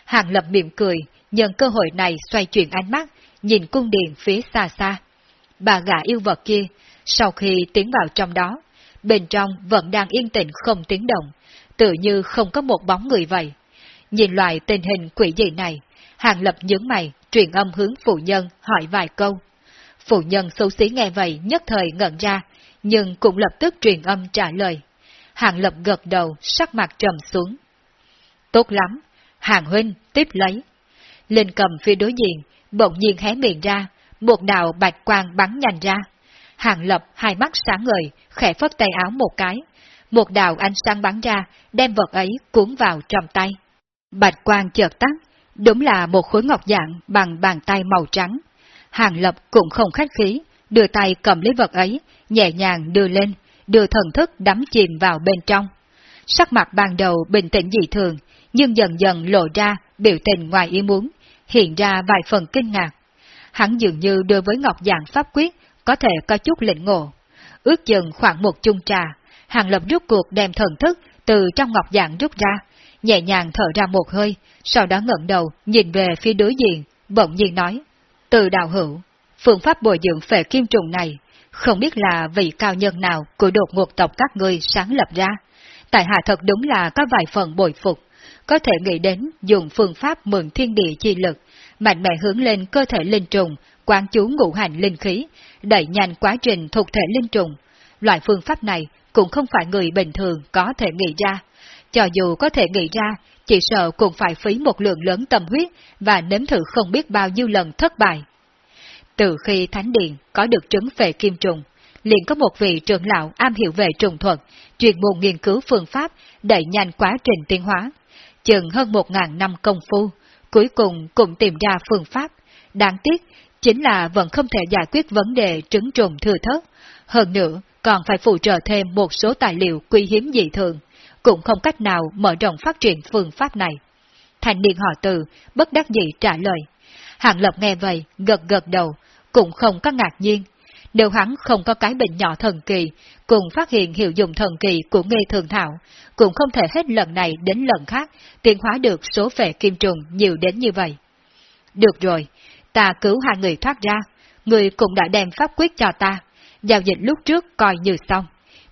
Hàng lập miệng cười, nhân cơ hội này xoay chuyển ánh mắt, nhìn cung điện phía xa xa. Bà gã yêu vật kia, sau khi tiến vào trong đó, bên trong vẫn đang yên tĩnh không tiếng động, tự như không có một bóng người vậy. Nhìn loại tình hình quỷ dị này, Hàng Lập nhướng mày, truyền âm hướng phụ nhân hỏi vài câu. Phụ nhân xấu xí nghe vậy nhất thời ngẩn ra, nhưng cũng lập tức truyền âm trả lời. Hàng Lập gật đầu, sắc mặt trầm xuống. Tốt lắm, Hàng Huynh tiếp lấy. Linh cầm phía đối diện, bỗng nhiên hé miệng ra, một đạo bạch quang bắn nhanh ra. Hàng Lập hai mắt sáng ngời, khẽ phất tay áo một cái. Một đạo ánh sáng bắn ra, đem vật ấy cuốn vào trong tay. Bạch quang chợt tắt, đúng là một khối ngọc dạng bằng bàn tay màu trắng. Hàng Lập cũng không khách khí, đưa tay cầm lấy vật ấy, nhẹ nhàng đưa lên, đưa thần thức đắm chìm vào bên trong. Sắc mặt ban đầu bình tĩnh dị thường, nhưng dần dần lộ ra biểu tình ngoài ý muốn, hiện ra vài phần kinh ngạc. Hắn dường như đối với Ngọc Dạng pháp quyết có thể có chút lĩnh ngộ. Ước chừng khoảng một chung trà, Hàng Lập rút cuộc đem thần thức từ trong Ngọc Dạng rút ra, nhẹ nhàng thở ra một hơi, sau đó ngẩng đầu nhìn về phía đối diện, bỗng nhiên nói, từ đạo hữu, phương pháp bồi dưỡng phệ kim trùng này, không biết là vị cao nhân nào của đột ngột tộc các ngươi sáng lập ra. Tại hạ thật đúng là có vài phần bồi phục, có thể nghĩ đến dùng phương pháp mượn thiên địa chi lực, mạnh mẽ hướng lên cơ thể linh trùng, quán chú ngũ hành linh khí, đẩy nhanh quá trình thuộc thể linh trùng. Loại phương pháp này cũng không phải người bình thường có thể nghĩ ra. Cho dù có thể nghĩ ra, chỉ sợ cũng phải phí một lượng lớn tâm huyết và nếm thử không biết bao nhiêu lần thất bại. Từ khi Thánh Điện có được trứng về kim trùng, liền có một vị trưởng lão am hiểu về trùng thuật, truyền môn nghiên cứu phương pháp đẩy nhanh quá trình tiến hóa. Chừng hơn một ngàn năm công phu, cuối cùng cũng tìm ra phương pháp. Đáng tiếc, chính là vẫn không thể giải quyết vấn đề trứng trùng thừa thớt. Hơn nữa, còn phải phụ trợ thêm một số tài liệu quý hiếm dị thường, cũng không cách nào mở rộng phát triển phương pháp này. Thành niên họ từ, bất đắc dĩ trả lời. Hạng Lập nghe vậy, gật gật đầu, cũng không có ngạc nhiên. Nếu hắn không có cái bệnh nhỏ thần kỳ, cùng phát hiện hiệu dụng thần kỳ của nghề thường thảo, cũng không thể hết lần này đến lần khác tiến hóa được số phệ kim trùng nhiều đến như vậy. Được rồi, ta cứu hai người thoát ra, người cũng đã đem pháp quyết cho ta, giao dịch lúc trước coi như xong.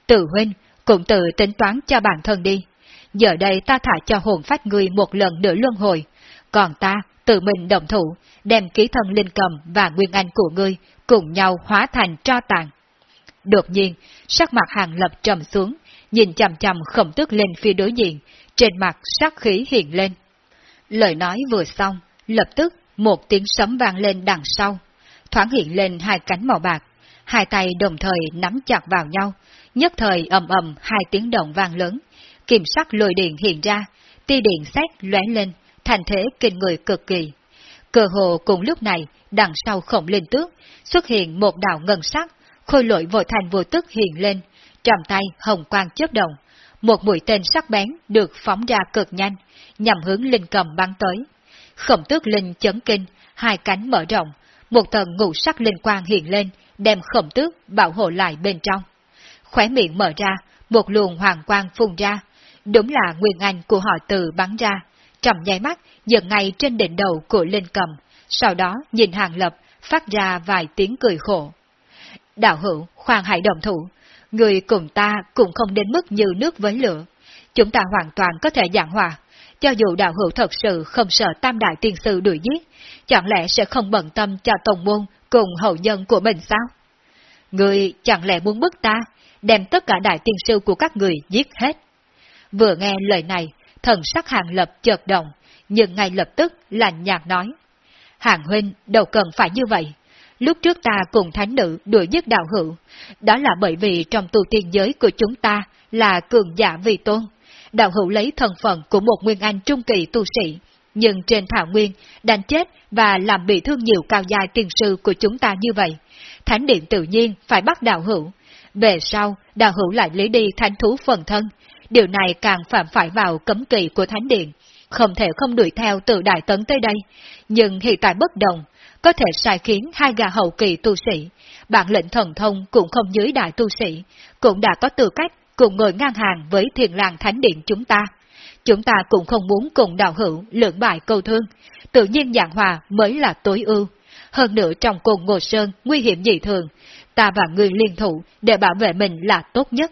Tự huynh, cũng tự tính toán cho bản thân đi. Giờ đây ta thả cho hồn phách người một lần nữa luân hồi, còn ta tự mình động thủ, đem ký thân linh cầm và nguyên anh của ngươi cùng nhau hóa thành tro tàn. Đột nhiên, sắc mặt hàng lập trầm xuống, nhìn chằm chằm khổng tức lên phía đối diện, trên mặt sắc khí hiện lên. Lời nói vừa xong, lập tức một tiếng sấm vang lên đằng sau, thoáng hiện lên hai cánh màu bạc, hai tay đồng thời nắm chặt vào nhau, nhất thời ầm ầm hai tiếng động vang lớn, kiểm sắc lôi điện hiện ra, tia điện xét lóe lên, thành thế kinh người cực kỳ. Cơ hồ cùng lúc này, đằng sau khổng linh tước, xuất hiện một đạo ngân sắc, khôi lỗi vội thành vô tức hiện lên, trong tay hồng quang chớp động, một mũi tên sắc bén được phóng ra cực nhanh, nhằm hướng linh cầm bắn tới. Khổng tước linh chấn kinh, hai cánh mở rộng, một tầng ngũ sắc linh quang hiện lên, đem khổng tước bảo hộ lại bên trong. Khóe miệng mở ra, một luồng hoàng quang phun ra, đúng là nguyên anh của họ từ bắn ra, trầm nháy mắt dừng ngay trên đỉnh đầu của linh cầm, sau đó nhìn hàng lập, phát ra vài tiếng cười khổ. Đạo hữu, khoan hãy đồng thủ, người cùng ta cũng không đến mức như nước với lửa. Chúng ta hoàn toàn có thể giảng hòa, cho dù đạo hữu thật sự không sợ tam đại tiên sư đuổi giết, chẳng lẽ sẽ không bận tâm cho tổng môn cùng hậu nhân của mình sao? Người chẳng lẽ muốn bức ta, đem tất cả đại tiên sư của các người giết hết? Vừa nghe lời này, thần sắc hàng lập chợt động, nhưng ngay lập tức lạnh nhạt nói. Hàng huynh đâu cần phải như vậy. Lúc trước ta cùng thánh nữ đuổi giết đạo hữu, đó là bởi vì trong tu tiên giới của chúng ta là cường giả vị tôn. đạo hữu lấy thân phận của một nguyên anh trung kỳ tu sĩ, nhưng trên thảo nguyên, đánh chết và làm bị thương nhiều cao giai tiền sư của chúng ta như vậy. Thánh điện tự nhiên phải bắt đạo hữu. Về sau, đạo hữu lại lấy đi thánh thú phần thân. Điều này càng phạm phải vào cấm kỵ của thánh điện. Không thể không đuổi theo từ đại tấn tới đây. Nhưng hiện tại bất đồng, có thể sai khiến hai gà hậu kỳ tu sĩ. Bản lệnh thần thông cũng không dưới đại tu sĩ, cũng đã có tư cách cùng ngồi ngang hàng với thiền làng thánh điện chúng ta. Chúng ta cũng không muốn cùng đạo hữu lượng bại câu thương, tự nhiên dạng hòa mới là tối ưu. Hơn nữa trong cùng ngồi Sơn nguy hiểm dị thường, ta và người liên thủ để bảo vệ mình là tốt nhất.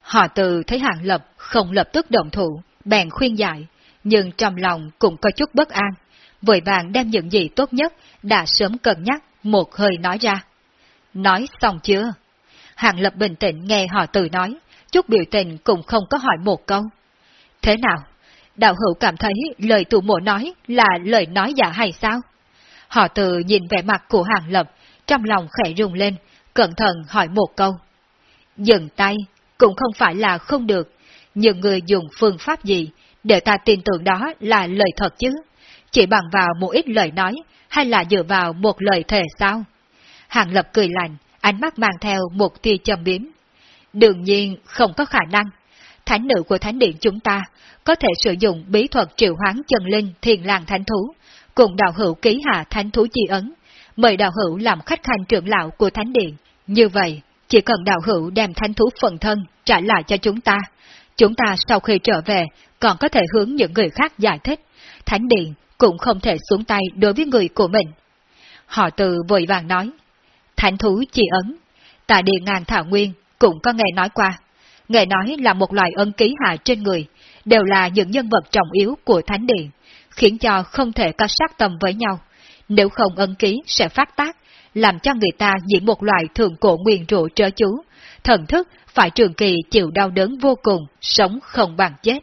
Họ từ thấy hàng lập không lập tức động thủ, bèn khuyên giải, nhưng trong lòng cũng có chút bất an, vội vàng đem những gì tốt nhất đã sớm cân nhắc một hơi nói ra. Nói xong chưa? Hàng lập bình tĩnh nghe họ từ nói, chút biểu tình cũng không có hỏi một câu. Thế nào? Đạo hữu cảm thấy lời tụ mộ nói là lời nói giả hay sao? Họ từ nhìn vẻ mặt của hàng lập, trong lòng khẽ rung lên, cẩn thận hỏi một câu. Dừng tay, cũng không phải là không được, nhưng người dùng phương pháp gì, để ta tin tưởng đó là lời thật chứ? Chỉ bằng vào một ít lời nói, hay là dựa vào một lời thề sao? Hàng lập cười lạnh, ánh mắt mang theo một tia châm biếm. Đương nhiên không có khả năng. Thánh nữ của thánh điện chúng ta có thể sử dụng bí thuật triệu hoán chân linh thiền làng thánh thú, cùng đạo hữu ký hạ thánh thú chi ấn, mời đạo hữu làm khách khanh trưởng lão của thánh điện. Như vậy, chỉ cần đạo hữu đem thánh thú phần thân trả lại cho chúng ta, chúng ta sau khi trở về còn có thể hướng những người khác giải thích. Thánh điện cũng không thể xuống tay đối với người của mình. Họ từ vội vàng nói, thánh thú chỉ ấn, tại địa ngàn thảo nguyên cũng có nghe nói qua. Nghe nói là một loại ân ký hạ trên người, đều là những nhân vật trọng yếu của thánh điện, khiến cho không thể có sát tầm với nhau. Nếu không ân ký sẽ phát tác, làm cho người ta diễn một loại thường cổ nguyên rũ trớ chú, thần thức phải trường kỳ chịu đau đớn vô cùng, sống không bằng chết.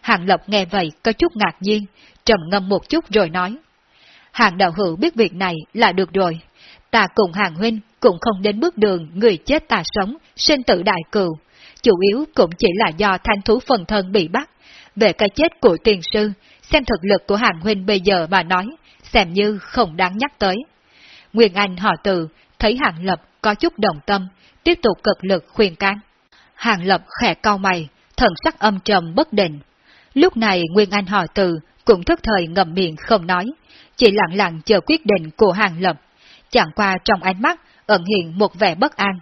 Hàng Lộc nghe vậy có chút ngạc nhiên, trầm ngâm một chút rồi nói. Hàng đạo hữu biết việc này là được rồi, ta cùng hàng huynh cũng không đến bước đường người chết ta sống, sinh tử đại cừu, chủ yếu cũng chỉ là do thanh thú phần thân bị bắt. Về cái chết của tiền sư, xem thực lực của hàng huynh bây giờ mà nói, xem như không đáng nhắc tới. Nguyên Anh họ từ, thấy hàng lập có chút đồng tâm, tiếp tục cực lực khuyên can. Hàng lập khẽ cau mày, thần sắc âm trầm bất định. Lúc này Nguyên Anh họ từ cũng thức thời ngậm miệng không nói, chỉ lặng lặng chờ quyết định của hàng lập. Chẳng qua trong ánh mắt ẩn hiện một vẻ bất an.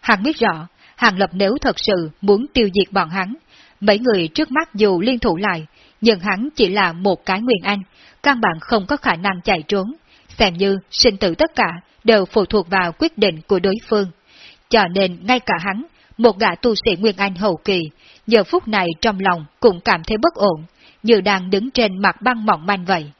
hàng biết rõ, hàng lập nếu thật sự muốn tiêu diệt bọn hắn, mấy người trước mắt dù liên thủ lại, nhưng hắn chỉ là một cái Nguyên Anh, căn bản không có khả năng chạy trốn, xem như sinh tử tất cả đều phụ thuộc vào quyết định của đối phương. Cho nên ngay cả hắn, một gã tu sĩ Nguyên Anh hậu kỳ, giờ phút này trong lòng cũng cảm thấy bất ổn, như đang đứng trên mặt băng mỏng manh vậy.